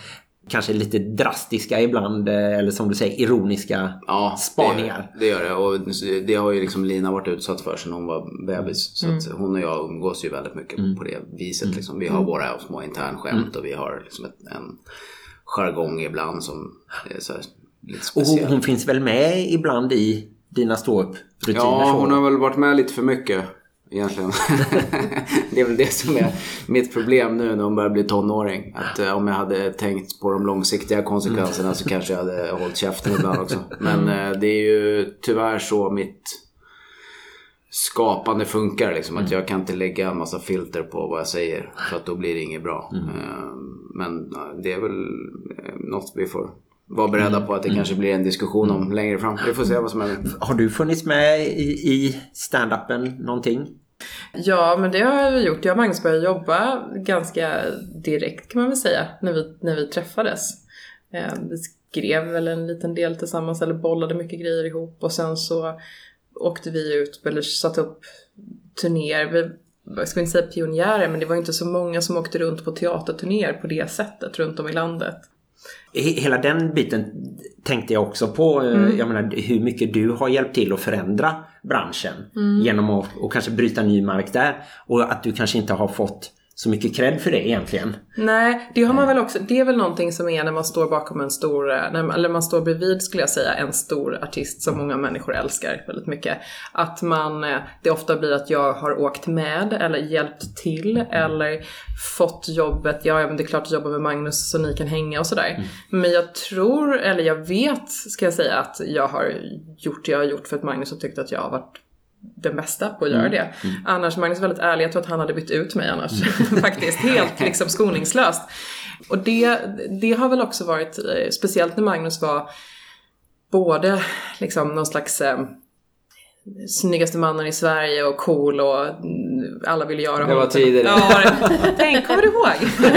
B: kanske lite drastiska ibland eh, eller som du säger ironiska
E: Ja,
B: spaningar.
E: Det, det gör det. Och det har ju liksom Lina varit utsatt för sedan hon var bebis. Så
D: Mm.
E: att hon och jag umgås ju väldigt mycket på det viset. Liksom. Vi har
D: Mm.
E: våra små internskämt och vi har liksom ett, en jargong ibland som är så här lite
B: Och hon,
E: speciell.
B: hon finns väl med ibland i dina ståupprutiner?
E: Ja,
B: så?
E: hon har väl varit med lite för mycket. Egentligen. det är väl det som är mitt problem nu när hon börjar bli tonåring. Att eh, om jag hade tänkt på de långsiktiga konsekvenserna så kanske jag hade hållit käften ibland också. Men eh, det är ju tyvärr så mitt skapande funkar. Liksom. Att jag kan inte lägga en massa filter på vad jag säger. För att då blir det inget bra. Eh, Men det är väl eh, något vi får vara beredda på att det kanske blir en diskussion om längre fram. Vi får se vad som händer.
B: Har du funnits med i, i stand-upen någonting?
D: Ja, men det har vi gjort. Jag och Magnus började jobba ganska direkt kan man väl säga, när vi, när vi träffades. Eh, vi skrev väl en liten del tillsammans, eller bollade mycket grejer ihop och sen så åkte vi ut, eller satte upp turnéer. Vi, jag ska inte säga pionjärer, men det var inte så många som åkte runt på teaterturnéer på det sättet runt om i landet.
B: He- Hela den biten tänkte jag också på. eh,
D: Mm.
B: Jag menar hur mycket du har hjälpt till att förändra branschen.
D: Mm.
B: Genom att och kanske bryta ny mark där. Och att du kanske inte har fått så mycket cred för det egentligen.
D: Nej, det har man väl också, det är väl någonting som är när man står bakom en stor, eh, eller man står bredvid skulle jag säga, en stor artist som många människor älskar väldigt mycket. Att man, eh, det ofta blir att jag har åkt med eller hjälpt till eller fått jobbet, ja men det är klart att jobba med Magnus så ni kan hänga och sådär. Men jag tror, eller jag vet ska jag säga att jag har gjort det jag har gjort för att Magnus har tyckt att jag har varit den bästa på att göra det. Annars, Magnus är väldigt ärlig, jag tror att han hade bytt ut mig annars. Faktiskt, helt liksom skoningslöst. Och det, det har väl också varit, eh, speciellt när Magnus var både liksom någon slags eh, snyggaste mannen i Sverige och cool och alla ville göra
E: Det var
D: honom
E: tider.
D: Ja, tänk, kommer du ihåg?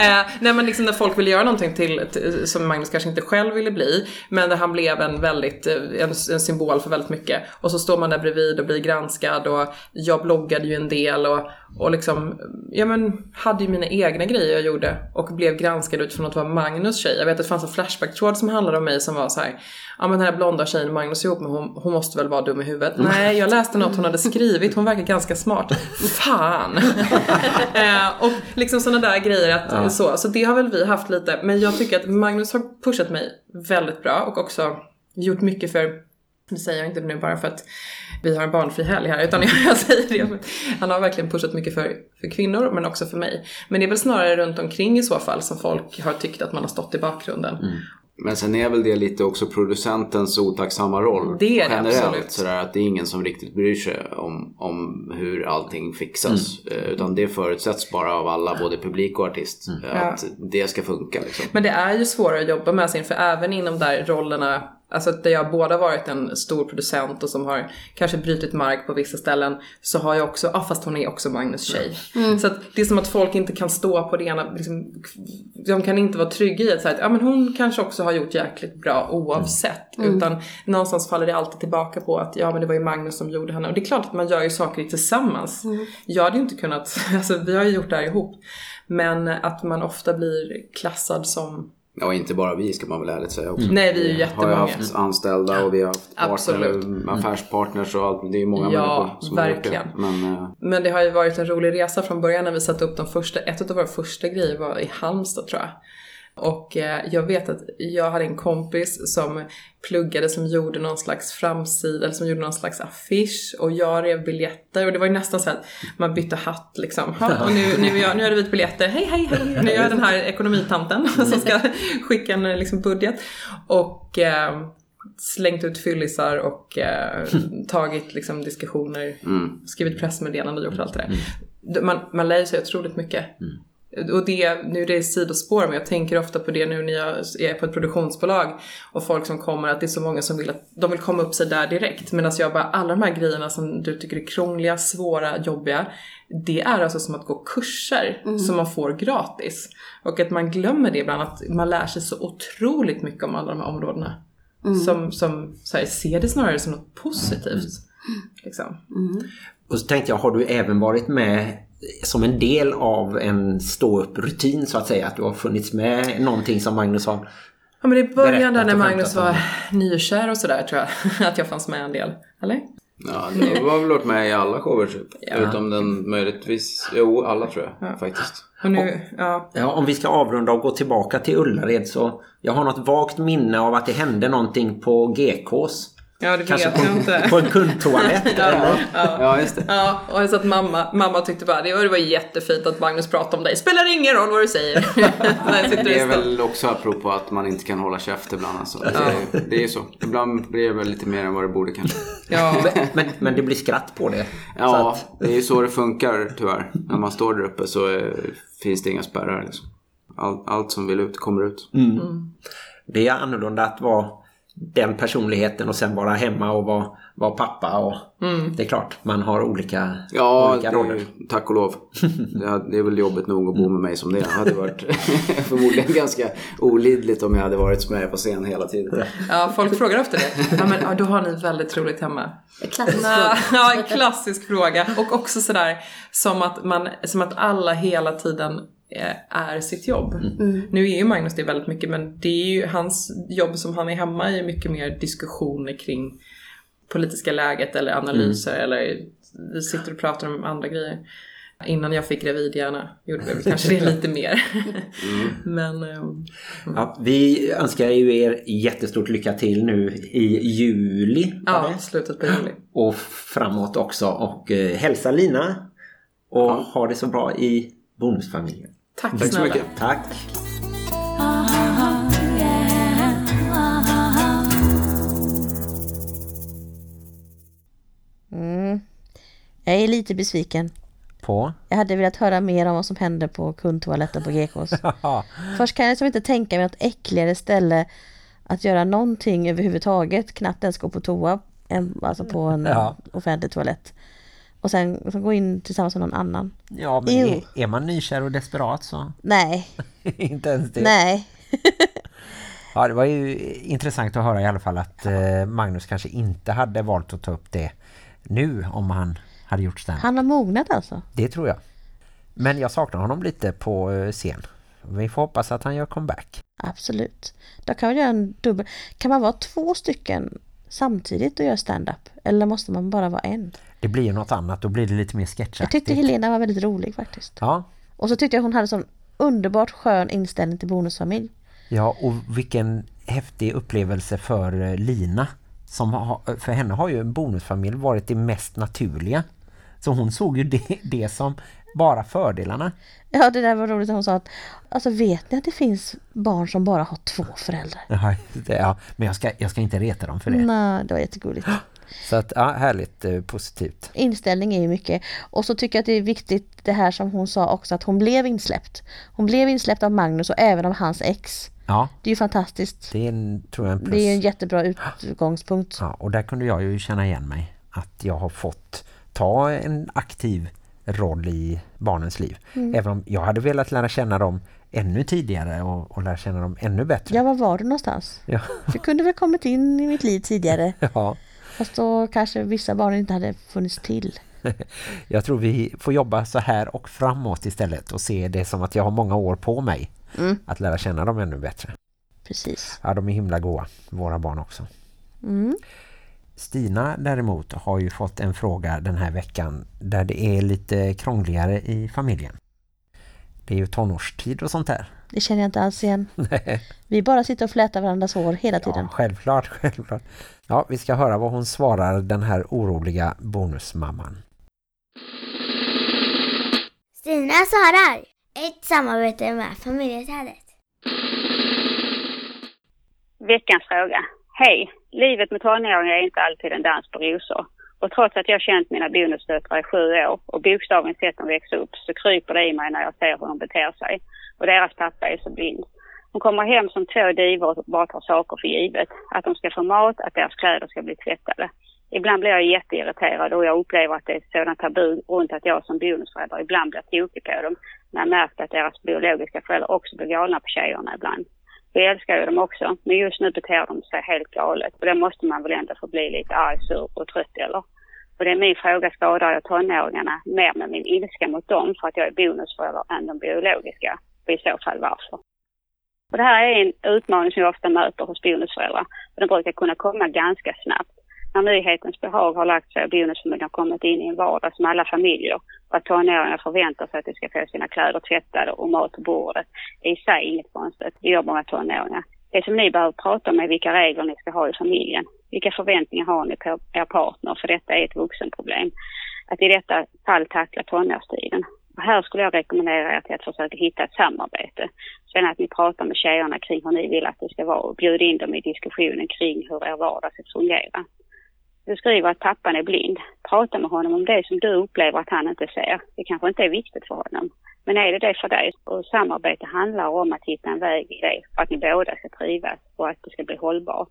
D: eh, nej men liksom när folk ville göra någonting till, till, som Magnus kanske inte själv ville bli, men där han blev en väldigt, eh, en, en symbol för väldigt mycket. Och så står man där bredvid och blir granskad och jag bloggade ju en del och, och liksom, ja men hade ju mina egna grejer jag gjorde och blev granskad utifrån att vara Magnus tjej. Jag vet att det fanns en Flashback-tråd som handlade om mig som var så här. ja men den här blonda tjejen Magnus är ihop med, hon, hon måste väl vara dum i huvudet? Nej, jag läste något hon hade skrivit, hon verkar ganska smart. Fan! eh, och liksom sådana där grejer att så, så det har väl vi haft lite, men jag tycker att Magnus har pushat mig väldigt bra och också gjort mycket för det säger jag inte nu bara för att vi har en barnfri helg här, utan jag säger det han har verkligen pushat mycket för, för kvinnor, men också för mig. Men det är väl snarare runt omkring i så fall som folk har tyckt att man har stått i bakgrunden.
E: Men sen är väl det lite också producentens otacksamma roll.
D: Det är det,
E: generellt.
D: absolut.
E: Sådär att det är ingen som riktigt bryr sig om, om hur allting fixas.
D: Mm.
E: Eh, Utan det förutsätts bara av alla, både publik och artist, eh, att det ska funka. Liksom.
D: Men det är ju svårare att jobba med sin, för även inom där rollerna, alltså där jag båda varit en stor producent och som har kanske brutit mark på vissa ställen, så har jag också, ja fast hon är också Magnus tjej. Så att det är som att folk inte kan stå på det ena, liksom, de kan inte vara trygga i att säga att ja men hon kanske också har gjort jäkligt bra oavsett. Utan någonstans faller det alltid tillbaka på att ja men det var ju Magnus som gjorde henne. Och det är klart att man gör ju saker tillsammans. Jag hade ju inte kunnat, alltså vi har ju gjort det här ihop. Men att man ofta blir klassad som
E: Ja, inte bara vi ska man väl ärligt säga också.
D: Nej, vi är ju
E: har
D: jättemånga.
E: ju haft anställda och vi har haft partner,
D: Absolut.
E: affärspartners och allt. Det är ju många
D: Ja,
E: människor som har
D: verkligen.
E: Men eh,
D: Men det har ju varit en rolig resa från början när vi satte upp de första, ett av våra första grejer var i Halmstad tror jag. Och eh, jag vet att jag hade en kompis som pluggade som gjorde någon slags framsida, eller som gjorde någon slags affisch och jag rev biljetter och det var ju nästan så att man bytte hatt liksom. Ha, och nu, nu, är jag, nu är det vit biljetter, hej hej hej, nu är jag den här ekonomitanten som ska skicka en liksom, budget. Och eh, slängt ut fyllisar och eh, tagit liksom, diskussioner, skrivit pressmeddelande och gjort allt det där. Man, man lär sig otroligt mycket. Och det, nu är det sidospår, men jag tänker ofta på det nu när jag är på ett produktionsbolag och folk som kommer, att det är så många som vill att de vill komma upp sig där direkt. Medan jag bara, alla de här grejerna som du tycker är krångliga, svåra, jobbiga, det är alltså som att gå kurser som man får gratis. Och att man glömmer det ibland, att man lär sig så otroligt mycket om alla de här områdena. Som, som så här, ser det snarare som något positivt. Liksom.
B: Och så tänkte jag, har du även varit med som en del av en stå-upp-rutin så att säga? Att du har funnits med någonting som Magnus har...
D: Ja men där
B: Berättat
D: när Magnus var nykär och sådär tror jag att jag fanns med en del. Eller?
E: ja, du har väl varit med i alla shower typ. Utom den möjligtvis, jo alla tror jag faktiskt.
D: Och nu, ja.
B: Ja, om vi ska avrunda och gå tillbaka till Ullared så jag har något vagt minne av att det hände någonting på GKs.
D: Ja det
B: Kanske
D: vet jag
B: på,
D: inte.
B: på en kundtoalett eller?
E: Ja, just det.
D: Ja, och så att mamma, mamma tyckte bara det var, det var jättefint att Magnus pratade om dig. Spelar ingen roll vad du säger. Jag
E: Det är väl också apropå att man inte kan hålla käft ibland alltså. Det, är, det är ju så. Ibland blir det väl lite mer än vad det borde kanske.
D: Ja,
B: Men, men det blir skratt på det. Så
E: Ja,
B: att,
E: det är ju så det funkar tyvärr. När man står där uppe så eh, finns det inga spärrar liksom. Allt, allt som vill ut kommer ut.
B: det är annorlunda att vara den personligheten och sen vara hemma och vara, vara pappa. Och Det är klart, man har olika,
E: Ja,
B: olika
E: det,
B: roller.
E: tack och lov. Ja, det är väl jobbigt nog att bo med mig som det. Det hade varit förmodligen ganska olidligt om jag hade varit med på scen hela tiden.
D: Ja, folk frågar efter det. Ja, men ja, då har ni väldigt roligt hemma.
F: En klassisk fråga.
D: Ja, en klassisk fråga. Och också sådär som att, man, som att alla hela tiden är sitt jobb. Nu är ju Magnus det väldigt mycket men det är ju hans jobb som han är hemma i mycket mer diskussioner kring politiska läget eller analyser eller vi sitter och pratar om andra grejer. Innan jag fick gravidhjärna gjorde vi kanske det lite mer. men ehm,
B: Ja, vi önskar ju er jättestort lycka till nu i juli.
D: ja,
B: det?
D: slutet på juli.
B: Och framåt också. Och eh, hälsa Lina. Och ha det så bra i bonusfamiljen.
D: Tack,
E: Tack så
D: snälla.
E: mycket.
B: Tack!
A: Jag är lite besviken.
B: På?
A: Jag hade velat höra mer om vad som hände på kundtoaletten på GKs. Först kan jag liksom inte tänka mig något äckligare ställe att göra någonting överhuvudtaget, knappt ens gå på toa, än, alltså på en
B: Ja.
A: offentlig toalett. Och sen så gå in tillsammans med någon annan.
B: Ja, men är, är man nykär och desperat så
A: Nej,
B: inte ens det.
A: nej.
B: Ja, det var ju intressant att höra i alla fall att eh, Magnus kanske inte hade valt att ta upp det nu om han hade gjort stand.
A: Han har mognat alltså.
B: Det tror jag. Men jag saknar honom lite på eh, scen. Vi får hoppas att han gör comeback.
A: Absolut. Då kan man göra en dubbel. Kan man vara två stycken samtidigt och göra stand-up? Eller måste man bara vara en?
B: Det blir ju något annat, då blir det lite mer
A: Jag
B: sketchaktigt.
A: tyckte Helena var väldigt rolig faktiskt.
B: Ja,
A: Och så tyckte jag hon hade sån underbart skön inställning till bonusfamilj.
B: ja, och vilken häftig upplevelse för eh, Lina. Som har, för henne har ju en bonusfamilj varit det mest naturliga. Så hon såg ju det, det som bara fördelarna.
A: Ja, det där var roligt hon sa att alltså vet ni att det finns barn som bara har två föräldrar?
B: Ja, det- ja, men jag ska, jag ska inte reta dem för det.
A: Nej, det var jättegulligt.
B: Så att, ja, härligt eh, positivt.
A: Inställning är ju mycket. Och så tycker jag att det är viktigt det här som hon sa också att hon blev insläppt. Hon blev insläppt av Magnus och även av hans ex.
B: Ja,
A: Det är ju fantastiskt.
B: det är en, tror jag en plus.
A: Det är en jättebra utgångspunkt.
B: Ja, och där kunde jag ju känna igen mig. Att jag har fått ta en aktiv roll i barnens liv.
A: Mm.
B: Även om jag hade velat lära känna dem ännu tidigare och, och lära känna dem ännu bättre.
A: Ja, var var du någonstans?
B: Ja.
A: Du kunde väl kommit in i mitt liv tidigare.
B: ja.
A: Fast då kanske vissa barn inte hade funnits till.
B: Jag tror vi får jobba så här och framåt istället och se det som att jag har många år på mig
A: Mm.
B: att lära känna dem ännu bättre.
A: Precis.
B: Ja, de är himla goa, våra barn också.
A: Mm.
B: Stina däremot har ju fått en fråga den här veckan där det är lite krångligare i familjen. Det är ju tonårstid och sånt där.
A: Det känner jag inte alls igen. Vi bara sitter och flätar varandras hår hela tiden.
B: Ja, självklart, självklart. Ja, vi ska höra vad hon svarar den här oroliga bonusmamman.
G: Stina svarar. Ett samarbete med familjeträdet.
H: Veckans fråga. Hej! Livet med tonåringar är inte alltid en dans på rosor. Och trots att jag känt mina bonusdöttrar i sju år och bokstavligen sett dem växa upp så kryper det i mig när jag ser hur de beter sig. Och deras pappa är så blind. De kommer hem som två divor och bara tar saker för givet. Att de ska få mat, att deras kläder ska bli tvättade. Ibland blir jag jätteirriterad och jag upplever att det är sådant tabu runt att jag som bonusförälder ibland blir tokig på dem. När jag märkt att deras biologiska föräldrar också blir galna på tjejerna ibland. Vi älskar ju dem också, men just nu beter de sig helt galet. Och det måste man väl ändå få bli lite arg, sur och trött eller? Och det är min fråga, skadar jag tonåringarna mer med min ilska mot dem för att jag är bonusförälder än de biologiska? Och i så fall varför? Och det här är en utmaning som jag ofta möter hos bonusföräldrar. Och den brukar kunna komma ganska snabbt. När nyhetens behag har lagt sig och bonusfamiljen har kommit in i en vardag som alla familjer och att tonåringar förväntar sig att de ska få sina kläder tvättade och mat på bordet är i sig inget konstigt. Det jobbar med tonåringar. Det som ni behöver prata om är vilka regler ni ska ha i familjen. Vilka förväntningar har ni på er partner? För detta är ett vuxenproblem. Att i detta fall tackla tonårstiden. Och här skulle jag rekommendera er till att försöka hitta ett samarbete. Sen att ni pratar med tjejerna kring hur ni vill att det ska vara och bjud in dem i diskussionen kring hur er vardag ska fungera. Du skriver att pappan är blind. Prata med honom om det som du upplever att han inte ser. Det kanske inte är viktigt för honom. Men är det det för dig? Och samarbete handlar om att hitta en väg i det för att ni båda ska trivas och att det ska bli hållbart.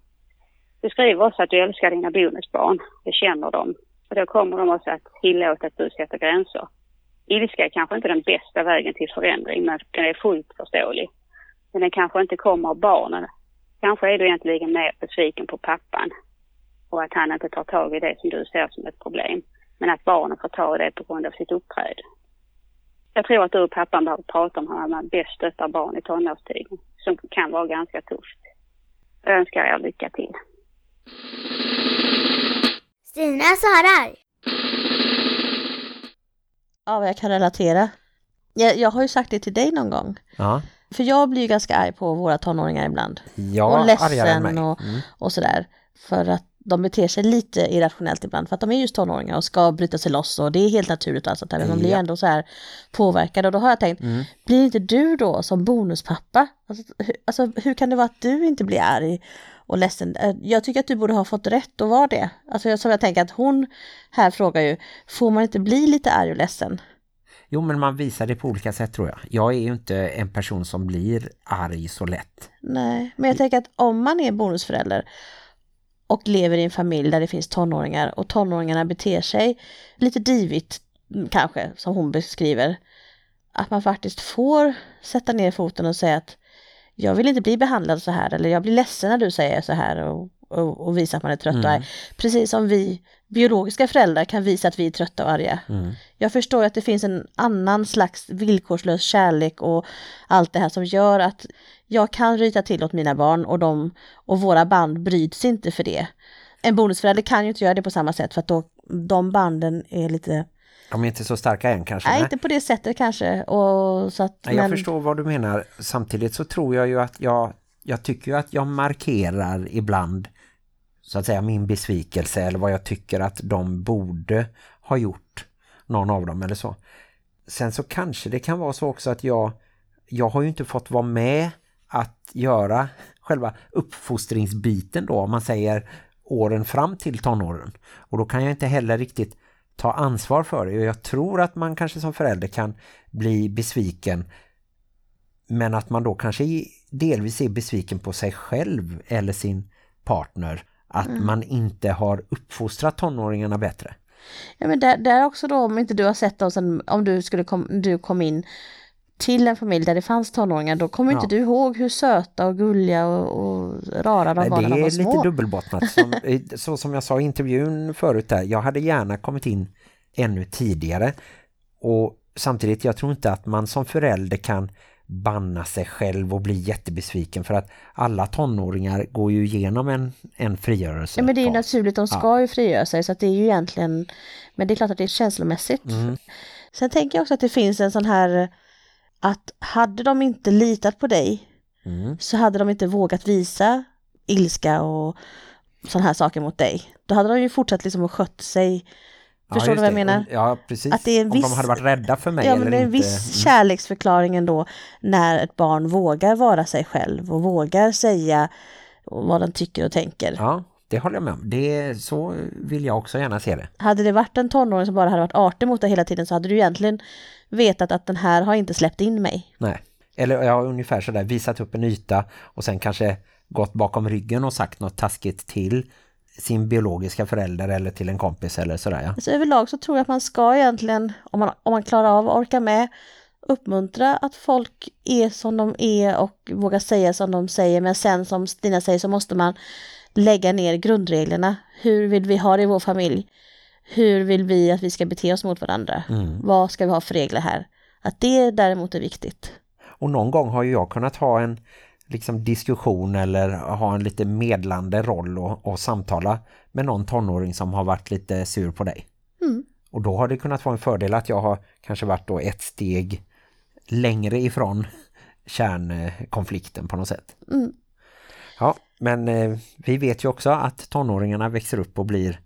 H: Du skriver också att du älskar dina bonusbarn. Det känner dem. Och då kommer de också att tillåta att du sätter gränser. Ilska är kanske inte den bästa vägen till förändring, men den är fullt förståelig. Men den kanske inte kommer av barnen. Kanske är du egentligen mer besviken på pappan och att han inte tar tag i det som du ser som ett problem. Men att barnen får ta det på grund av sitt uppträde. Jag tror att du och pappan behöver prata om hur man bäst stöttar barn i tonårstiden, som kan vara ganska tufft. Jag önskar er lycka till.
G: Stina svarar.
A: Ja, vad jag kan relatera. Jag, jag har ju sagt det till dig någon gång.
B: Ja,
A: För jag blir ju ganska arg på våra tonåringar ibland.
B: ja
A: och ledsen
B: mig.
A: och,
B: Mm.
A: och sådär. För att de beter sig lite irrationellt ibland för att de är just tonåringar och ska bryta sig loss och det är helt naturligt alltså, men man blir
B: Ja.
A: ändå så här påverkad och då har jag tänkt,
B: Mm.
A: blir inte du då som bonuspappa? Alltså, hur, alltså hur kan det vara att du inte blir arg och ledsen? Eh, Jag tycker att du borde ha fått rätt att vara det. Alltså jag- som jag tänker att hon här frågar ju, får man inte bli lite arg och ledsen?
B: Jo, men man visar det på olika sätt tror jag. Jag är ju inte en person som blir arg så lätt.
A: Nej, men jag tänker att om man är bonusförälder och lever i en familj där det finns tonåringar och tonåringarna beter sig lite divigt mm, kanske, som hon beskriver, att man faktiskt får sätta ner foten och säga att jag vill inte bli behandlad så här eller jag blir ledsen när du säger så här och, och, och visa att man är trött och arg. Precis som vi biologiska föräldrar kan visa att vi är trötta och arga. Jag förstår att det finns en annan slags villkorslös kärlek och allt det här som gör att jag kan ryta till åt mina barn och, de, och våra band bryts inte för det. En bonusförälder kan ju inte göra det på samma sätt för att då, de banden är lite,
B: De är inte så starka än kanske.
A: nej
B: nej.
A: inte på det sättet kanske. Och, så att,
B: Nej, jag
A: men-
B: förstår vad du menar. Samtidigt så tror jag ju att jag, jag tycker ju att jag markerar ibland så att säga min besvikelse eller vad jag tycker att de borde ha gjort någon av dem eller så. Sen så kanske det kan vara så också att jag jag har ju inte fått vara med att göra själva uppfostringsbiten då om man säger åren fram till tonåren. Och då kan jag inte heller riktigt ta ansvar för det. Och jag tror att man kanske som förälder kan bli besviken men att man då kanske delvis är besviken på sig själv eller sin partner. Att man inte har uppfostrat tonåringarna bättre.
A: Ja men där, där också då om inte du har sett dem sen, om du skulle kom, du kom in till en familj där det fanns tonåringar, då kommer inte
B: Ja.
A: du ihåg hur söta och gulliga och, och rara de
B: Nej,
A: var när
B: det
A: de var
B: är lite
A: små.
B: dubbelbottnat. Som, så som jag sa i intervjun förut där, jag hade gärna kommit in ännu tidigare. Och samtidigt, jag tror inte att man som förälder kan banna sig själv och bli jättebesviken för att alla tonåringar går ju igenom en, en frigörelse.
A: Ja men det är ju naturligt, de ska ju frigöra sig så att det är ju egentligen, men det är klart att det är känslomässigt.
B: Mm.
A: Sen tänker jag också att det finns en sån här, att hade de inte litat på dig
B: Mm.
A: så hade de inte vågat visa ilska och sådana här saker mot dig. Då hade de ju fortsatt liksom att skött sig.
B: Ja,
A: Förstår du vad jag
B: det.
A: menar?
B: Ja, precis.
A: Att det är en
B: Om
A: viss-
B: de hade varit rädda för mig
A: Ja,
B: eller
A: det är en
B: inte.
A: viss
B: Mm.
A: kärleksförklaring ändå när ett barn vågar vara sig själv och vågar säga vad den tycker och tänker.
B: Ja, det håller jag med om. Det så vill jag också gärna se det.
A: Hade det varit en tonåring som bara hade varit artig mot dig hela tiden så hade du egentligen vetat att den här har inte släppt in mig.
B: Nej. Eller jag har ungefär sådär visat upp en yta och sen kanske gått bakom ryggen och sagt något taskigt till sin biologiska förälder eller till en kompis eller sådär. Ja.
A: Så överlag så tror jag att man ska egentligen, om man, om man klarar av och orkar med, uppmuntra att folk är som de är och vågar säga som de säger. Men sen som Stina säger så måste man lägga ner grundreglerna. Hur vill vi ha det i vår familj? Hur vill vi att vi ska bete oss mot varandra? Vad ska vi ha för regler här? Att det däremot är viktigt.
B: Och någon gång har ju jag kunnat ha en liksom diskussion eller ha en lite medlande roll och, och samtala med någon tonåring som har varit lite sur på dig.
A: Mm.
B: Och då har det kunnat vara en fördel att jag har kanske varit då ett steg längre ifrån kärnkonflikten på något sätt.
A: Mm.
B: Ja, men eh, vi vet ju också att tonåringarna växer upp och blir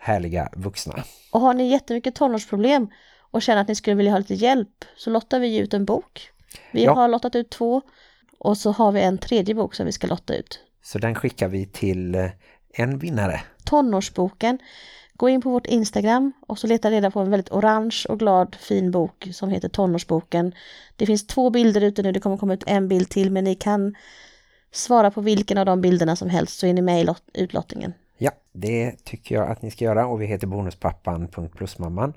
B: härliga vuxna.
A: Och har ni jättemycket tonårsproblem och känner att ni skulle vilja ha lite hjälp så lottar vi ut en bok. Vi
B: Ja.
A: har lottat ut två och så har vi en tredje bok som vi ska lotta ut.
B: Så den skickar vi till eh, en vinnare.
A: Tonårsboken. Gå in på vårt Instagram och så leta reda på en väldigt orange och glad fin bok som heter Tonårsboken. Det finns två bilder ute nu, det kommer komma ut en bild till men ni kan svara på vilken av de bilderna som helst så är ni med i lot- utlottningen.
B: Ja, det tycker jag att ni ska göra och vi heter bonuspappan.plusmamman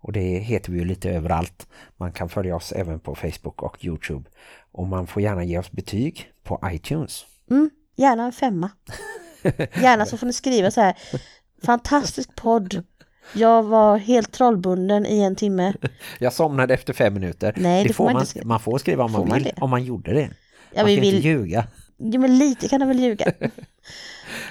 B: och det heter vi ju lite överallt. Man kan följa oss även på Facebook och Youtube och man får gärna ge oss betyg på iTunes.
A: Mm, gärna en femma. Gärna så får ni skriva så här. Fantastisk podd. Jag var helt trollbunden i en timme.
B: Jag somnade efter fem minuter.
A: Nej, det får man
B: man,
A: inte
B: man får skriva om man
A: Får man
B: vill,
A: det?
B: om man gjorde det.
A: Ja,
B: man
A: vi
B: ska
A: vill-
B: inte ljuga.
A: Jo, men lite kan jag väl ljuga.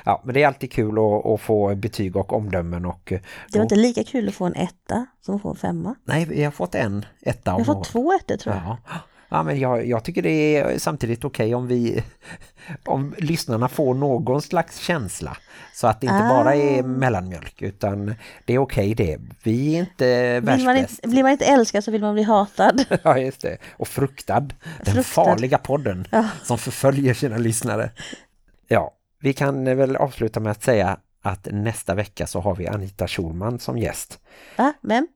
B: Ja, men det är alltid kul att, att få betyg och omdömen och... eh,
A: Det var inte lika kul att få en etta som att få en femma.
B: Nej, vi har fått en etta
A: Jag har fått två ettor tror jag.
B: Ja. Ja, men jag, jag tycker det är samtidigt okej om vi om lyssnarna får någon slags känsla så att det inte
A: Ah.
B: bara är mellanmjölk utan det är okej det. Vi är inte
A: Vill man inte, blir man inte älskad så vill man bli hatad.
B: Ja, just det. Och fruktad. Den
A: Fruktad.
B: farliga podden
A: Ja.
B: som förföljer sina lyssnare. Ja, vi kan väl avsluta med att säga att nästa vecka så har vi Anita Schulman som gäst.
A: Va? Vem?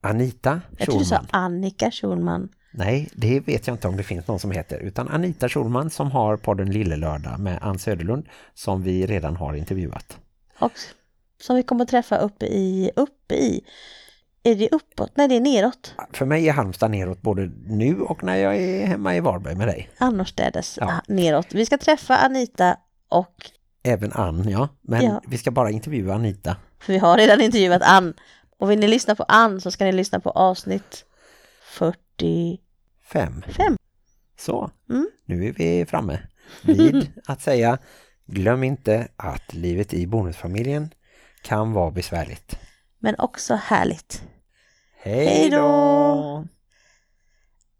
B: Anita
A: Jag tror du sa
B: Schulman.
A: Annika Schulman.
B: Nej, det vet jag inte om det finns någon som heter. Utan Anita Schulman som har podden Lille Lördag med Ann Söderlund som vi redan har intervjuat.
A: Och som vi kommer att träffa uppe i, uppe i, är det uppåt? Nej, det är neråt.
B: För mig är Halmstad neråt både nu och när jag är hemma i Varberg med dig.
A: Annorstädes,
B: Ja.
A: ah, neråt. Vi ska träffa Anita och,
B: Även Ann, ja. Men
A: Ja.
B: vi ska bara intervjua Anita.
A: för vi har redan intervjuat Ann. Och vill ni lyssna på Ann så ska ni lyssna på avsnitt 45.
B: Fem. Så,
A: Mm.
B: nu är vi framme vid att säga glöm inte att livet i bonusfamiljen kan vara besvärligt.
A: Men också härligt.
B: Hej då!
A: då!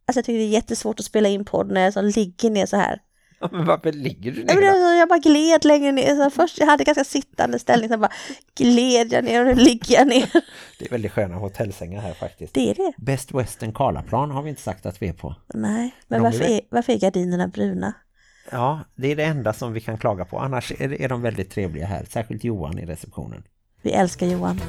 A: Alltså jag tycker det är jättesvårt att spela in podd när jag så ligger ner så här.
B: Men varför ligger du
A: Jag,
B: ner då?
A: jag, jag bara gled längre ner. Så först jag hade ganska sittande ställning, sen bara gled jag ner och nu ligger jag ner.
B: Det är väldigt sköna hotellsängar här faktiskt.
A: Det är det.
B: Best Western Karlaplan har vi inte sagt att vi är på.
A: Nej, men varför är, varför är gardinerna bruna?
B: Ja, det är det enda som vi kan klaga på. Annars är, är de väldigt trevliga här. Särskilt Johan i receptionen.
A: Vi älskar Johan.